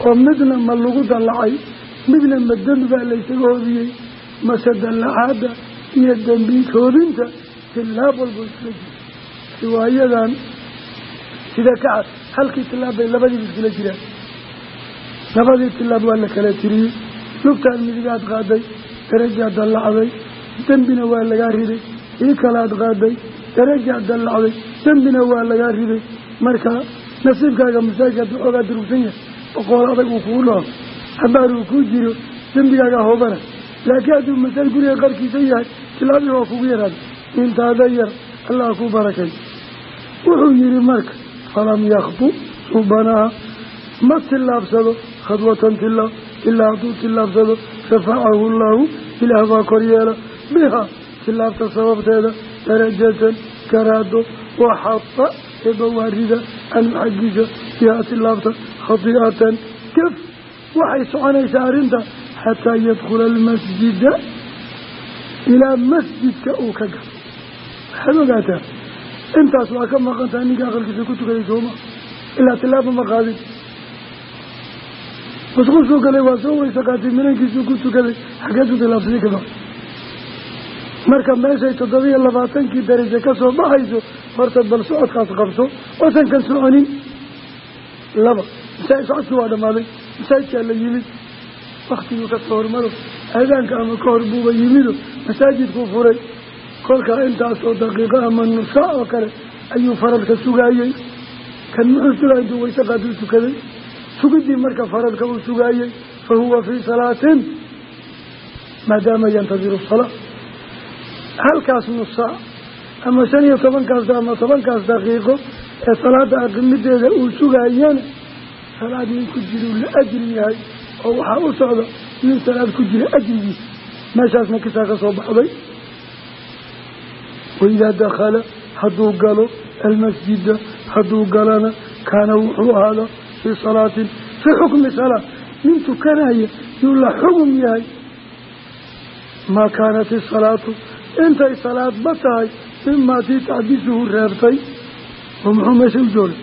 oo midna ma lagu dallacay midna ma dembi baa laysaga hoobiyey mase dallacaadda iyo dembi hoobinta tilaab walba iskula jira riwaayadan sida ka cad halkii tilaab bay labadiiba iskula jiraan labadii tilaab waa la kala tiriyey lugtaad midigaad qaaday darajaad dallacday dembina waa lagaa riday ii kalaad qaaday darajaad dallacday dembina waa lagaa riday. Marka nasiibkaaga masaajidkaad waxoogaa durugsan yahay boqool adag uu kuu dhaho habaar uu kuu jiro dembigaagaa hoobana laakiin hadduu masaajid guriga qarkiisa yahay tilaabii waa kugu yaraada intaada yar allah ku barakay. Wuxuu yihi marka falam yakdu suubanaha ma tillaabsado khadwatan tilaab ilaa hadduu tillaabsado rafacahu llaahu ilaah baa kor yeela. Biha tilaabta sababteeda darajatan garaado waxada eebawaarida anhu xaggiisa bihaa tilaabta khadiicatan gaf waxay soconaysaa arrinta xataa yadkhula almasjida ilaa masjidka uu ka galo. Waxaad ogaataa intaas waa ka maqantaha ninka aqalkiisa ku tukaday sooma ilaa tilaaba ma qaadin musqusuu galay waa soo weysa qaatay minankiisuu ku tukaday xageesu tilaabsaday kaba marka meeshay toddobiyo labaatankii darajo ka soo baxayso horta bal socodkaas qabso oosan kan soconin. Laba masaajid socodkii waa dhammaaday masaajidkaa la yimid. Waktiguu ka soo hormaro aadaanka ama ka hor buuba yimido masaajidkuu furay. Kolkaa intaasoo daqiiqo ama nusa oo kale ayuu faradka sugaayey kan muxuu sugaa intuu tukaday sugidii marka faradka uu sugaayey fa huwa fii salaatin maadaama yantadiru salaa halkaas nusa ama shan iyo tobankaas ama tobankaas daqiiqo ee salaada aqimideeda uu sugaayana salaadii ku jiruu la ajri yahay oo waxaa u socda nin salaad ku jira ajrigiisa meeshaasna kisaa ka soo baxday? Waidaa dakhala hadduu galo almasjida hadduu galana kaana wuxuu ahaada fii salaatin fii xukmi salaa nin tukanaya yuu la xugum yahay maa kaanat isalaatu intay salaadba tahay mimaa tii tacbisuhu reebtay oo muxuu meesha u joogay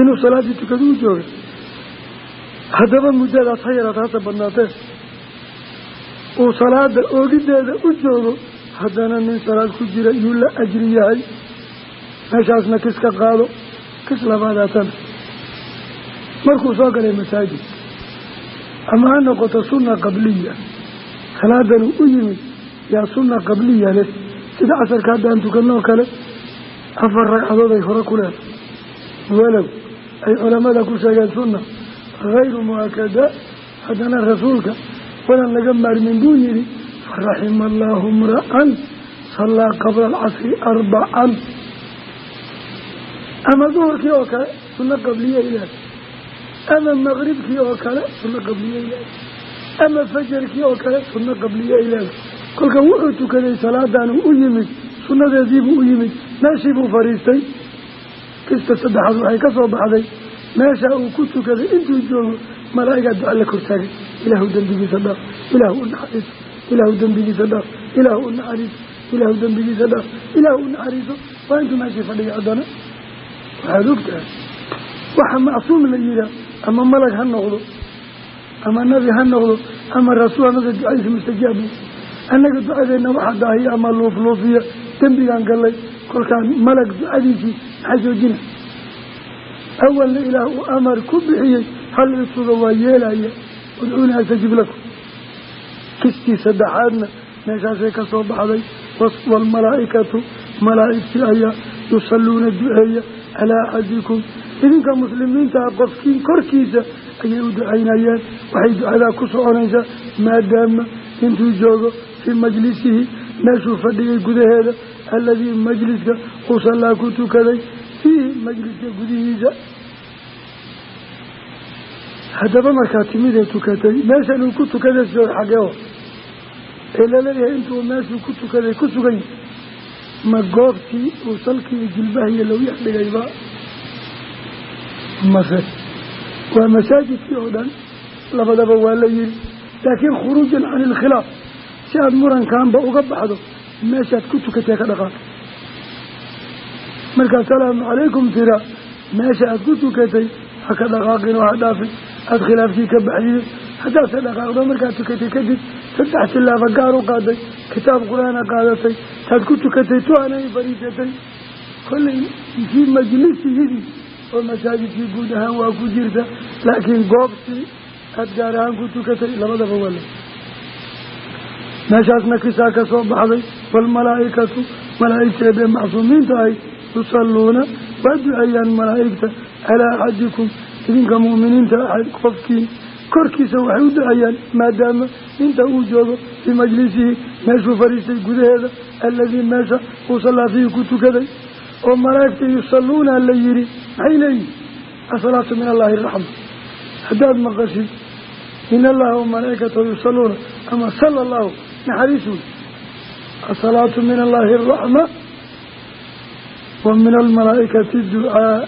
inuu salaaddii tukadu u joogay haddaba muddadaas ha yaraata hasa badnaatee uu salaada oogideeda u joogo haddana nin salaad ku jira yuu la ajri yahay meeshaasna kis qaado kis labaadaatana markuu soo galay masaajid ama ha noqoto sunna qabliya salaadan uu u yimid yaa sunna qabliya leh sida casarka haddaan tukanoo kale afar ragcadood ay hore ku leedahay walow ay culamada ku sheegeen sunna hayru muakada haddana rasuulka walan laga maarmin buu yihi faraxima allaahu mra'an sallaa qabla alcasri arbacan ama duhurkii oo kale sunno qabliye ilaah ama maqribkii oo kale sunno qabliye ilaah ama fajarkii oo kale sunno qabliye ilaah kolka wuxuu tukaday salaadan u yimid sunnadeediibuu u yimid meeshiibuu fadhiistay kista saddexaad waxay ka soo baxday meesha uu ku tukaday intuu joogo malaa'igaa duca la kortaagay ilaahu dembigiisa dhaaf ilaahu u naxariiso ilaahu dembigiisa dhaaf ilaahu u naxariiso ilaahu dembigiisa dhaaf ilaahu u naxariiso waa intuu meeshii fadhigay haddana waxaad ama malag ha noqdo ama nabi ha noqdo ama rasuul annaga ducadiisa mustajaabu annaga ducadeenna waxaa daahiya ama luufluufiya dembigaan gallay kolkaan malag ducadiisii maxaa joojina awalna ilaah uu amar ku bixiyey hal isuga waa yeelaya udcuuni astajib lakum. Kiskii saddexaadna meeshaasay ka soo baxday waalmalaa'ikatu malaa'igtii ayaa yusalluuna duceeya calaa axadikum idinka muslimiintaa qofkiin korkiisa ayay u ducaynayeen waxay ducadaa ku soconaysaa maadaama intuu joogo fii majlisihi meeshuu fadhigay gudaheeda alladii majliska uu sallaa ku tukaday fiihi majliska gudihiisa. Haddaba markaa timidee tukatay meeshan uu ku tukaday soo xageo ee la leeyahay intuu meeshuu ku tukaday ku sugan ma goobtii uu salkii jilbahiyo lawyax dhigayba mase. Waa masaajidkii oo dhan labadaba waa la yiri laakiin khuruujan can ilkhilaaf si aada murankaanba uga baxdo meeshaad ku tukatee ka dhaqaaqo markaa salaamu calaykum tira meesha aad ku tukatay ha ka dhaqaaqin oo ha dhaafin. Aada khilaafkii ka baxdiday haddaadse dhaqaaqdo markaad tukatay kadib saddex tilaaba gaar u qaaday kitaab qur'aana qaadatay. Taad oo masaajidkii guud ahaan waa ku jirta laakiin goobtii aad gaar ahaan ku tukatay labadaba waa le meeshaasna kisaa ka soo baxday waalmalaa'ikatu malaa'igteedee macsuumiinta ahay yusalluuna waa duceeyaan malaa'igta calaa axadikum idinka mu'miniinta axad qofkii. Korkiisa waxay u duceeyaan maadaama inta uu joogo fii majlisihi meeshuu fadhiistay gudaheeda alladii meesha uu sallaa fiihi ku tukaday oo malaa'igta yusalluuna la yidhi maxay leeyihiin asalaatu min allaahi raxma haddaad maqashid in allaha wamalaa'ikatahu yusalluuna. Ama sala allahu naxariis wey asalaatu min allaahi araxma wa min almalaa'ikati ducaa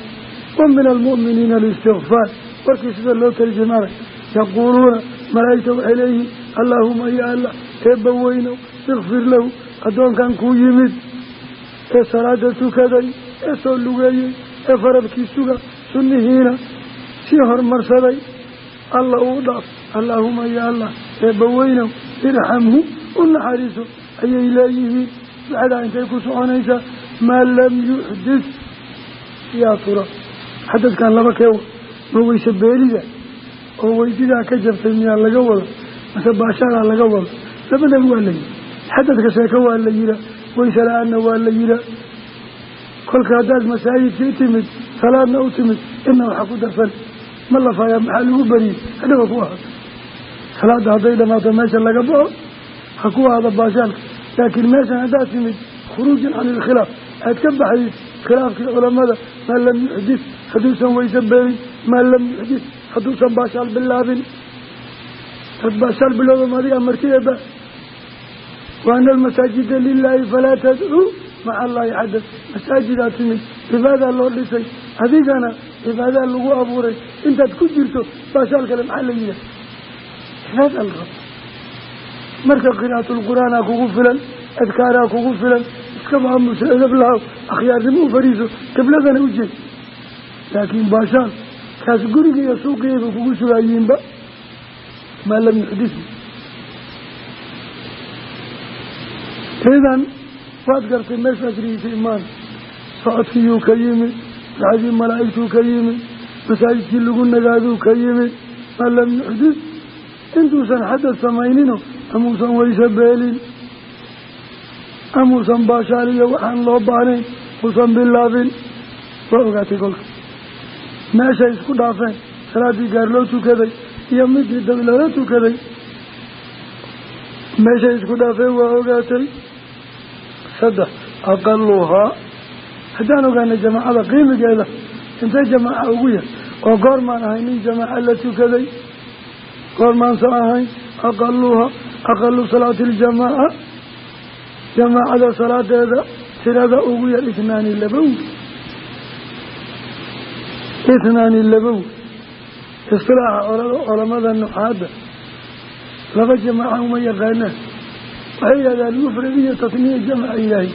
wa min almu'miniina alistikfaar warkii sida loo tarjamaanay yaquuluuna malaa'igta waxay leeyihiin allaahuma ya allah eebba weynow ikfir lahu addoonkan kuu yimid ee salaada tukaday ee soo lugeeyey ee faradkii suga sunnihiina sii hormarsaday. Alla uu dhaaf allaahuma ya allah eebba weynow irxamhu u naxariiso ayay leeyihiin. Ducadaa intay ku soconaysaa maa lam yuxdis yaa tura xadadkan laba keewa ma weyse beelida oo weydidaa ka jabtay miyaa laga wado mase baashaadaa laga wado labadaba waa la yidhi. Xadadka sheeko waa la weyse la'aanna waa la yihaa kolka haddaad masaajidkii timid salaadna u timid ina waxa ku darsan ma lafaaya maxaa lagu beriyey hadhawa ku ahaato salaada hadday dhamaato meesha laga baxo ha ku ahada baashaalka laakiin meeshan haddaad timid khuruujan can ilkhilaaf aad ka baxayd khilaafkii culamada maa lam yuxdis hadduusan weyse beerin maa lam yuxdis hadduusan baashaal bilaabin waana almasaajida lilaahi falaa tadcuu maca allaahi xadad masaajidaa timid cibaadaa loo dhisay adigana cibaadaa lagu abuuray intaad ku jirto baashaal kale maxaa la yihaha cibaada la rabo marka qiraatulqur'aana kugu filan adkaaraa kugu filan iska maamuso edab lahaw akhyaarnimo u fadhiiso qibladana u jeed laakiin baashaal kaas guriga iyo suuqiyayba kugu sugaayiinba idan waad gartay meeshaad riisay imaan. Socodkiiyuu ka yimid racdii malaa'igtuu ka yimid masaajidkii lagu nagaaduu ka yimid maa lam yuxdis intuusan xadad samaynino amuusan weyse beelin amuusan baashaaliyo waxaan loo baahnayn uusan bilaabin. Waa ogaatay kolka. Meeshay isku dhaafeen salaaddii gaar loo tukaday iyo midii dab lala tukaday meeshay isku dhaafeen waa ogaatay? Saddex aqaluhaa haddaan ogaanay jamaacada qiimigeeda intay jamaaca ugu yar. Oo goormaan ahayn nin jamaaca la tukaday. Goormaansa ahayn aqaluhaa aqalu salaati iljamaaca jamaacada salaadeeda tirada ugu yar itnaani labow. Itnaani labow. Istilaaxa culamada nuxaadda laba jamaaca uma yaqaanaan waxay yidhahdaan mufrad iyo tasniya jamca ilaahi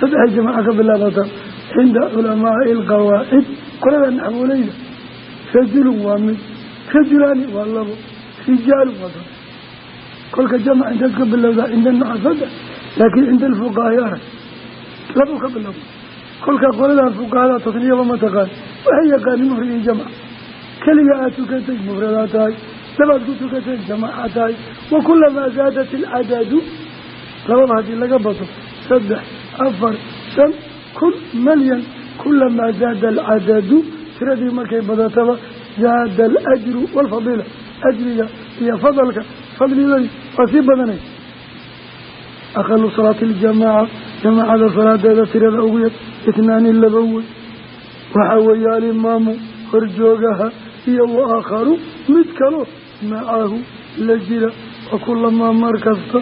saddexay jamaaca ka bilaabata cinda culamaai alqawaacid qolada naxwoleyda rajulun waa mid rajulaani waa labo rijaalun waa dad kolka jamc intaad ka bilowdaa cinda naxafada laakiin cinda alfuqahaai arag labuu ka bilowda kolka qoladan fuqahada tasniyaba ma taqaan. Waxay yaqaanin mufrad iyo jamc keliga labaad ku tukatay jamaaca tahay wa kulamaa zaadat alcadadu labada haddii laga bato. Saddex afar shan kun malyan kulamaa zaada alcadadu tiradii markay badataba zaada alajru waalfadiila ajriga iyo fadalka fadliladii waa sii badanay. Aqalu salaati iljamaaca jamaacada salaadeeda tirada ugu yar itnaani laba wey waxaa weeye alimaamu horjoogaha iyo wa macahu la jira wa kulamaa mar kasta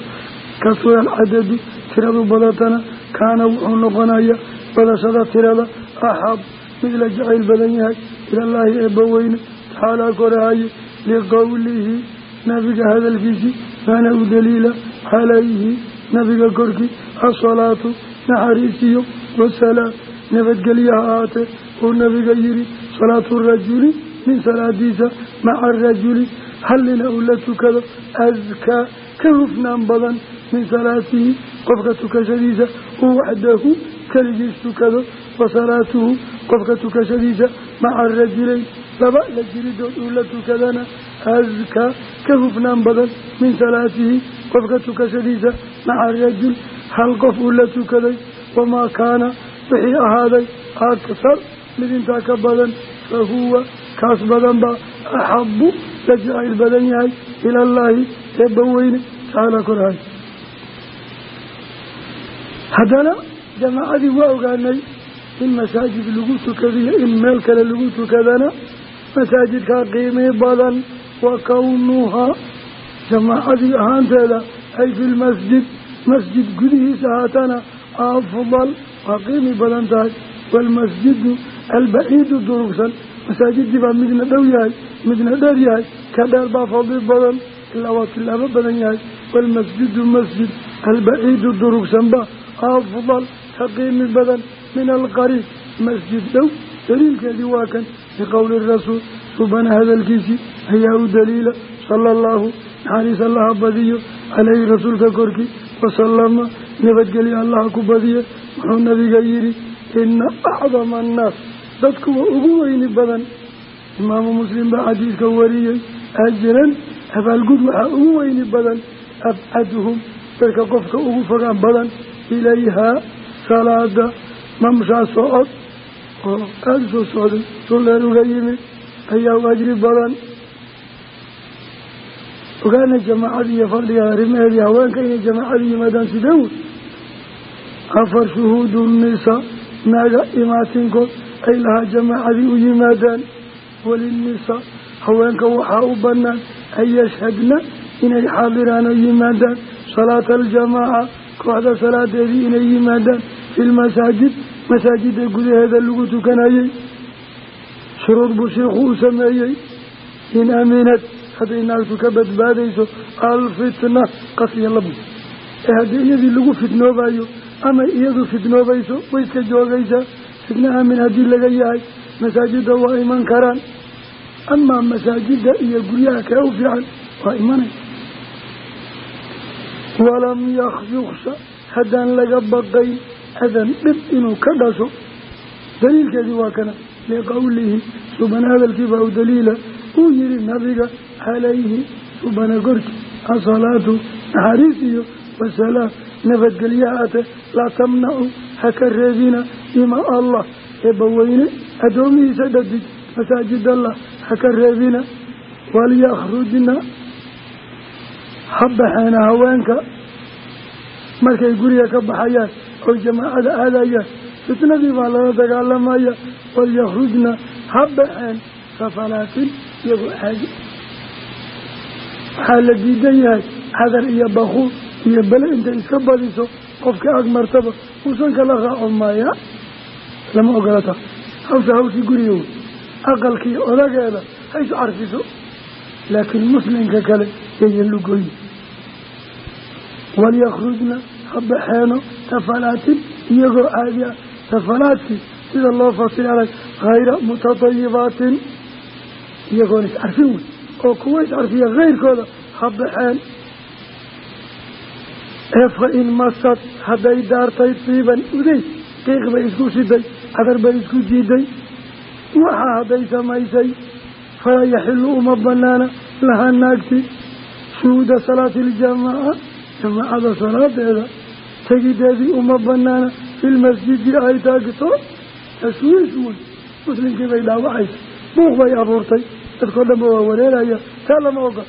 kasura alcadadu tiradu badatana kaana wuxuu noqonaya badashada tirada axab. Mid la jacayl badan yahay ilallaahi eebbaweyne taxaalaa korahaye liqowlihi nabiga hadalkiisii maana u daliila calayhi nabiga korkii asalaatu naxariisiyo wasalaam. Nabadgelyaha ahaatee uu nabiga yihi salaatu rajuli min salaadiisa maca arajuli hallina uu la tukado askaa ka hufnaan badan min salaatihi qofka tukashadiisa uu waxdahu keligiis tukado wa salaatuhu qofka tukashadiisa maca arajulayn laba la jiridood uu la tukadana askaa ka hufnaan badan min salaatihi qofka tukashadiisa maca arajul hal qof uu la tukaday wamaa kaana wixii ahaaday aksar mid ka badan fa huwa kaas badan baa axabu la jacayl badan yahay ilallaahi eebba weyne tacaala korhay haddana jamaacadii waa ogaanay in masaajid lagu tukadiyo in meel kale lagu tukadana masaajidkaa qiimi badan wa kownuhaa jamaacadii ahaanteeda ay fi lmasjid masjid gudihiisa haatana afdal waa qiimi badan tahay waalmasjidu albaciidu durugsan masaajidii baa midna dhow yahay midna dheer yahay ka dheer baa fadli badan ilaa waa tilaabo badan yahay. Waalmasjidu masjid albaciidu durugsanba afdal ka qiimi badan min alqariib masjid dhow daliilkeedii waa kan biqowli rasuul. Subana hadalkiisii ayaa u daliila. Sala allahu naxariis allaha badiyo caleyhi rasuulka korkii wasalama nabadgelyo allaha ku badiye wuxuu nabiga yidhi ina acdama annaas. Dadkuwa ugu weyni badan imaamu muslim baa xadiidka wariyey ajiran abaalgud waxaa ugu weyni badan abcaduhum dadka qofka ugu fogaan badan ilayhaa salaada mamshaa socod oo aada soo socday sulleer uga yimid ayaa u ajri badan. Ogaana jamaacadii iyo fadliga arrimaheedii haweenka inay jamaacadii yimaadaan sidee wey afar shuhuudu nisa naaga imaatinkood ay lahaa jamaacadii u yimaadaan walinisa haweenka waxaa u banaan an yashhadna inay xaadiraan oo yimaadaan. Salaata aljamaaca kooxda salaadeedii inay yimaadaan. Fi lmasaajid masaajida gudaheeda lagu tukanayey shuruud buu sheikhu u sameeyey. In aaminad hadday naagtu ka badbaadayso alfitna qasiya labu ee haddii iyadii lagu fitnoobayo ama iyadu fitnoobayso way iska joogaysaa. Fitna aamin haddii laga yahay masaajidda waa iman karaan. Amaa masaajidda iyo guryaha kee u fiican waa imanay walam yuksha haddaan laga baqayn adan dhib inuu ka dhasho. Daliilkeedii waa kana liqowlihi suban hadalkii baa u daliila. Uu yihi nabiga calayhi subana korki asalaatu naxariis iyo wasalaam nabadgelyaha ate laa tamnacu ha ka reebina ima allah. Eebbaweyne addoomihiisa dhadig masaajid allah ha ka reebina walyakrujna ha baxeena haweenka. Markay guriga ka baxayaan oy jamaacada aadayaan fitnadii baa lala dagaalamaya walyakrujna ha baxeen safalaatin iyagoo caadi waxaa la diidan yahay cadar iyo bakuur iyo bele intay iska badiso qofka ag martaba uusan kala raaco maya lama ogolata hawsha hawshii guriga wey aqalkii odageeda ha isu carfiso laakiin muslimka kale yayan lugoyi walyakrujna ha baxeeno tafalaatin iyagoo caadi ah tafalaadkii sida loo fasiray hayra mutatayibaatin iyagoon iscarfin wey oo kuwa iscarfiya kayrkooda ha baxeen. Ee fa in masad hadday daartay tiiban uday qiiq bay isku siday cadar bay isku jiiday waxaa hadday samaysay falaa yaxilu uma banaana lahaa naagti shuhuuda salaati iljamaaca jamaacada salaadeeda tegideedii uma banaana filmasjidi ay taagto tashwiish wey muslimkii bay dhaawacaysa buuq bay abuurtay dadkao dhanba waa wareeraya taa lama oga.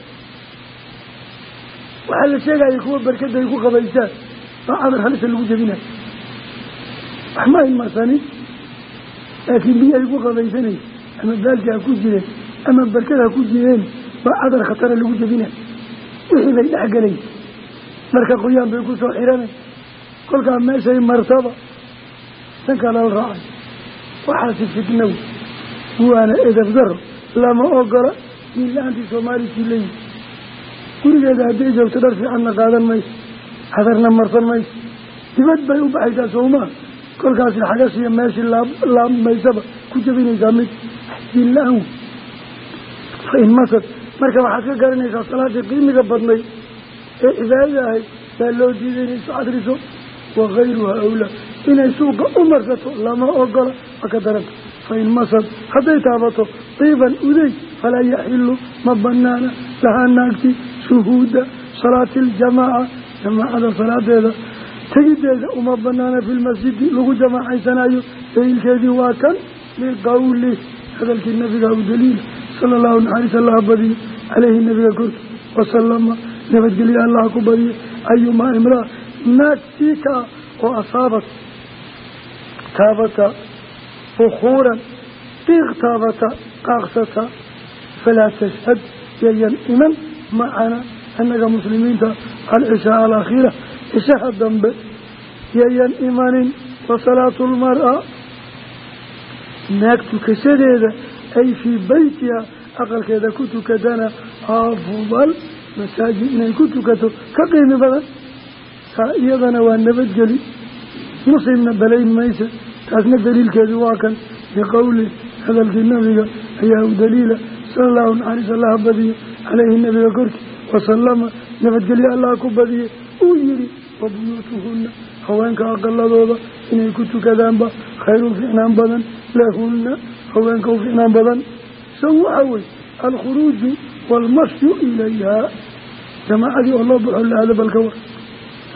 Waxaa la sheegaya kuwa barkada ay ku qabaysaan baa cadar halisa lagu jebinaya. Wax ma aymasanin laakiin biyo ay ku qabaysanay ama baalki ha ku jireen ama barkad ha ku jireen baa cadar khatara lagu jebinaya wixii bay dhexgelay marka qoyaan bay ku soo xiranay kolkaa meeshay martaba sankaa lala raacay. Waxaasi fitnow waana edab daro lama ogola diin la'aantii soomaalikii leeyihi gurigeeda hadday joogto dhar fiicanna qaadan mayso hadarna marsan mayso. Dibad bay u baxaysaa sowmaa kolkaasi xagashiya meeshii laabmaysaba ku jabinaysaa mid diin la'aan wey fa in masad. Marka waxaad ka garanaysaa salaadii qiimiga badnayd ee cibaadada ahayd baa loo diiday inay isu cadriso wakayruha awlaa. Inay suuqa u marsato lama ogola waa ka daranta fa in masad. Hadday taabato diiban udey falaa yaxilu ma banaana lahaa naagti shuhuuda salaati iljamaaca jamaacada salaadeeda tegideeda uma banaana fi lmasjidi lagu jamaacaysanayo daliilkeedii waa kan liqawlih hadalkii nabiga u daliila sala allahu naxariis allaha badiyo caleyhi nabiga korki wasalama nabadgelye allah ku badiyo ayumaa imraa naagtii kaa oo asaabat taabata bukuuran diiq taabata qaaqsata falaa tashhad yayan iman macana cishaha dambe yayan imanin wa salaatu lmara naag tukashadeeda ay fii beytiha aqalkeeda ku tukatana afdal masaajid inay ku tukato ka qiimi badan. Taa iyadana waa nabadgeli. Muslimna balayn maysa taasna daliilkeedu waa kan biqowli hadalkii nabiga ayaa u daliila sala allahu naxariis allaha badiyo caleyhi nabiga korkii wasalama nabadgelye allah ku badiyey uu yihi wa buyuutuhunna haweenka aqaladooda inay ku tukadaanba khayru ficnaan badan lahunna haweenka u ficnaan badan. San waxaa wey alkhuruuju waalmashyu ilayha. Jamaacadii oo loo baxo la-aado balka war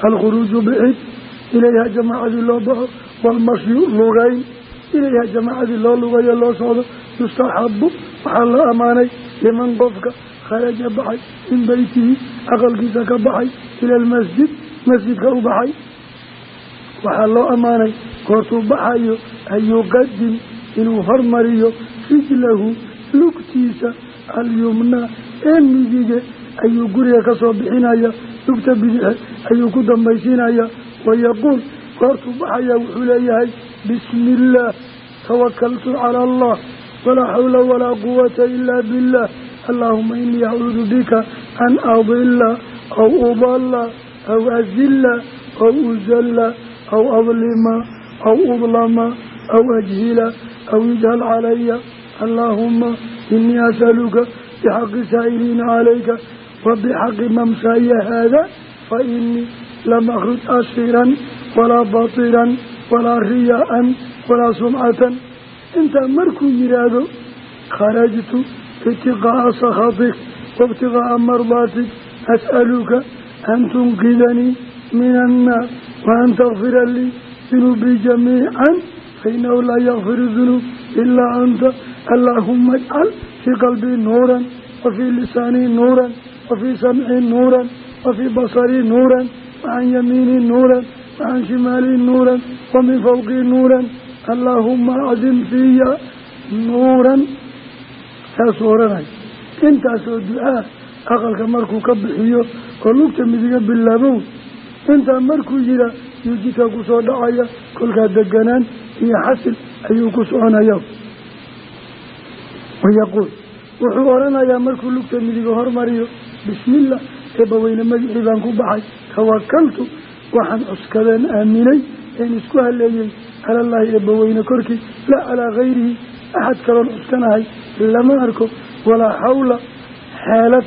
alkhuruuju bixid ilayha jamaacadii loo baxo waalmashyu lugayn ilayha jamaacadii loo lugayo loo socdo yustaxabu waxaa loo ammaanay liman qofka kharaja baxay min ka baxay ila masjidka u baxay waxaa loo ammaanay goortuu baxayo an yuqadim inuu hormariyo rijlahu lugtiisa alyumna ee midige ayuu guriga ka soo bixinaya lugta bidixe ayuu ku dambaysiinaya wayaquul goortuu baxaya wuxuu leeyahay bismi illaah tawakaltu cala allah walaa xawla walaa quwata ilaa billah allaahuma inii acuudu bika an adila aw udalla aw azilla aw uzalla aw adlima aw udlama aw ajhila aw yujhal calaya allaahuma inii asaluka bixaqi saa'iliina calayka wa bixaqi mamsaaya haada fa inii lam akhruj ashiran walaa batiran walaa riyaa'an walaa sumcatan intaa markuu yidhaahdo kharajtu ibtiqaa'a sakhatik waibtiqaa'a mardaatik as'aluka an tunqidanii min annaar wa an takfira lii dunuubii jamiican fainahu laa yakfiru dunuub ilaa anta allaahuma ajcal fii qalbii nuuran wa fii lisaanii nuuran wa fii samcii nuuran wa fii basarii nuuran wa can yamiinii nuuran wa can shimaalii nuuran wa min fawqii nuuran allaahuma acdim fiya nuuran saasuu odhanaya intaasoo ducaa aqalka markuu ka bixiyo oo lugta midiga bilaabow intaa markuu yihaa yuu jidka ku soo dhacaya kolkaa deganaan iyo xasil ayuu ku soconaya wayaquul wuxuu odhanayaa markuu lugta midiga hormariyo bismillah eebbaweyne magicii baan ku baxay. Tawakaltu waxaan cuskadeen aaminay een isku haleeyey. Calallaahi eebbaweyne korkii laa calaa hayrihi axad kaloon cuskanahay. Lama arko walaa xawla xeelad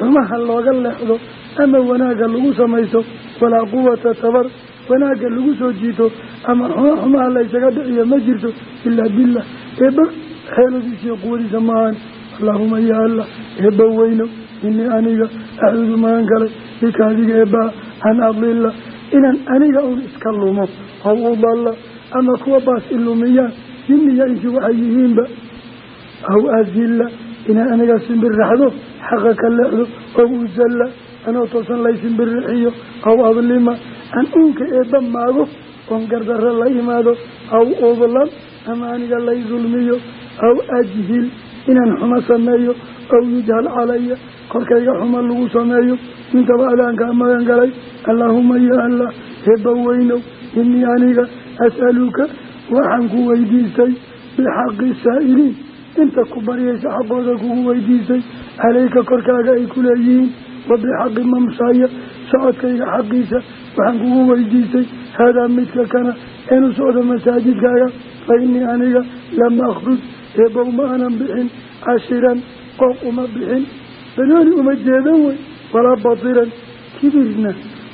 xumaha looga leexdo ama wanaagga lagu samaysto walaa quwata tabar wanaagga lagu soo jiito ama xuma xumaha la ysaga dhiciyo ma jirto ilaa billah. Eebba xeeladiisiiyo quwadiisa maahan allaahuma ya allah eebba weyno inii aniga acuudu magan galay bika adiga eebbaa an adilla inaan aniga un iska lumo. Aw udalla ama kuwa baas ilumiyaan jiniya intii waxay yihiinba aw azilla inaan aniga simbirraxdo xaqa ka leexdo aw uzalla anoo toosan lay simbirrixiyo aw adlima aan uunka eebba maago oon gardarro la imaado aw udlam ama aniga lay dulmiyo aw ajhil inaan xumo sameeyo aw yujhal calaya korkayga xumo lagu sameeyo intaba adaankaa magan galay allaahuma ya allah eebba weynow inii aniga as'aluka waxaan ku weydiistay bixaqi saa'iliin inta ku baryaysa xaqooda kugu weydiistay caleyka korkaaga ay ku leeyihiin wa bixaqi mamsaaya socodkayga xaqiisa waxaan kugu weydiistay haadaa midka kana eenu socdo masaajidkaaga fa inii aniga lam akhruj eebbow ma aanan bixin cashiran qooq uma bixin banooni uma jeedan wey walaa batiran kibirna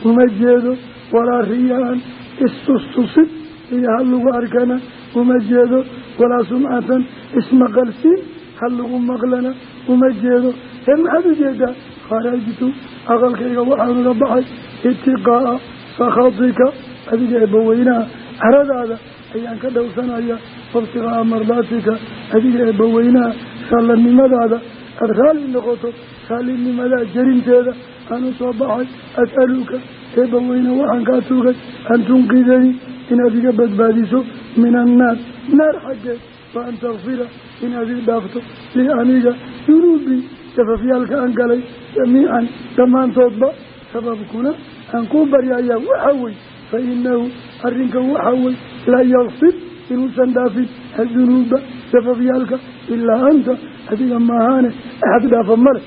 uma jeedo walaa riyaan istustusid iyo hal lagu arkana uma jeedo walaa sumcatan ismaqalsiin hal lagu maqlana uma jeedo. Ee maxaad u jeedaa kharajtu aqalkayga waxaan uga baxay itiqaa'a sakhatika adiga eebbaweynaha caradaada ayaan ka dhowsanaya wabtiqaa'a mardaatika adiga eebbaweynaha raallanimadaada aada raalli noqoto raalinimadaa jarinteeda aan u soo baxay. As'aluka eebbaweyne waxaan kaa tuugay an tunqidanii inaad iga badbaadiso min annaar naar xaggeed wa an takfira inaad ii dhaafto lii aniga dunuubii safafyaalka aan galay jamiican dhammaantoodba sababkuna aan kuu baryayaa waxa wey fa inahu arrinkan waxa wey laa yakfir inuusan dhaafin adunuuba safafyaalka ilaa anta adiga maahaane axad dhaafa male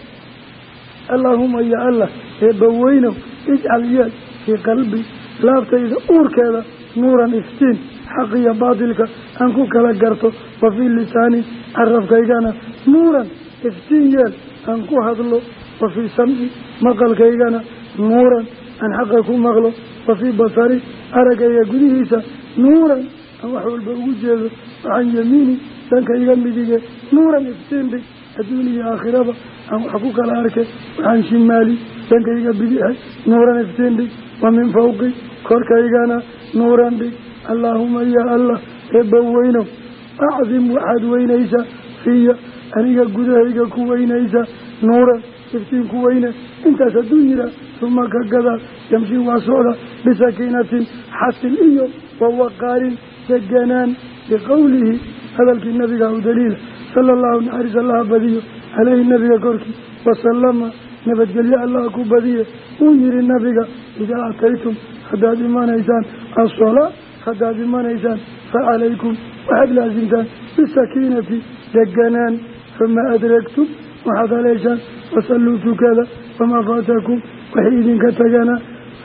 allaahuma ya allah eebbaweynow ijcal yeel fii qalbi laaftayda uurkeeda nuuran iftiin xaq iyo baatilka aan ku kala garto wa fii lisaani carabkaygana nuuran iftiin yeel aan ku hadlo wa fii samci maqalkaygana nuuran aan xaqa ku maqlo wa fii basari araggayga gudihiisa nuuran aan wax walba ugu jeedo waxaan yamiini dhankayga midige nuuran iftiin dhig adduun iyo aakhiraba aan wax ku kala arkay waxaan shimaali dhankayga bidixe nuuran iftiin dhig fawqi korkaygana nuuran allaahuma ya allah eebba weynow acdim waxaad weynaysaa fiya aniga gudahayga ku weynaysa nuuran iftiin ku weyne. Intaas hadduu yihaa uma ka gadaal yamshi waa socda bisakiinatin xasil iyo wawaqaarin deganaan biqowlihi hadalkii nabiga u daliila sala allahu naxariis allaha badiyo caleyhi nabiga korkii wasalama nabadgelyo allaha ku badiye. Uu yihi nabiga idaa ataytum haddaad imanaysaan asolaa haddaad imanaysaan facalaykum waxaad laasimtaan bisakiinati deganaan fama adragtum waxaad haleeshaan fasalluu tukada wamaa faatakum waxay idinka tagana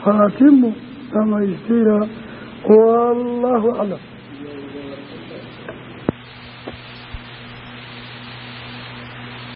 faatimu dhamaystira wallaahu aclam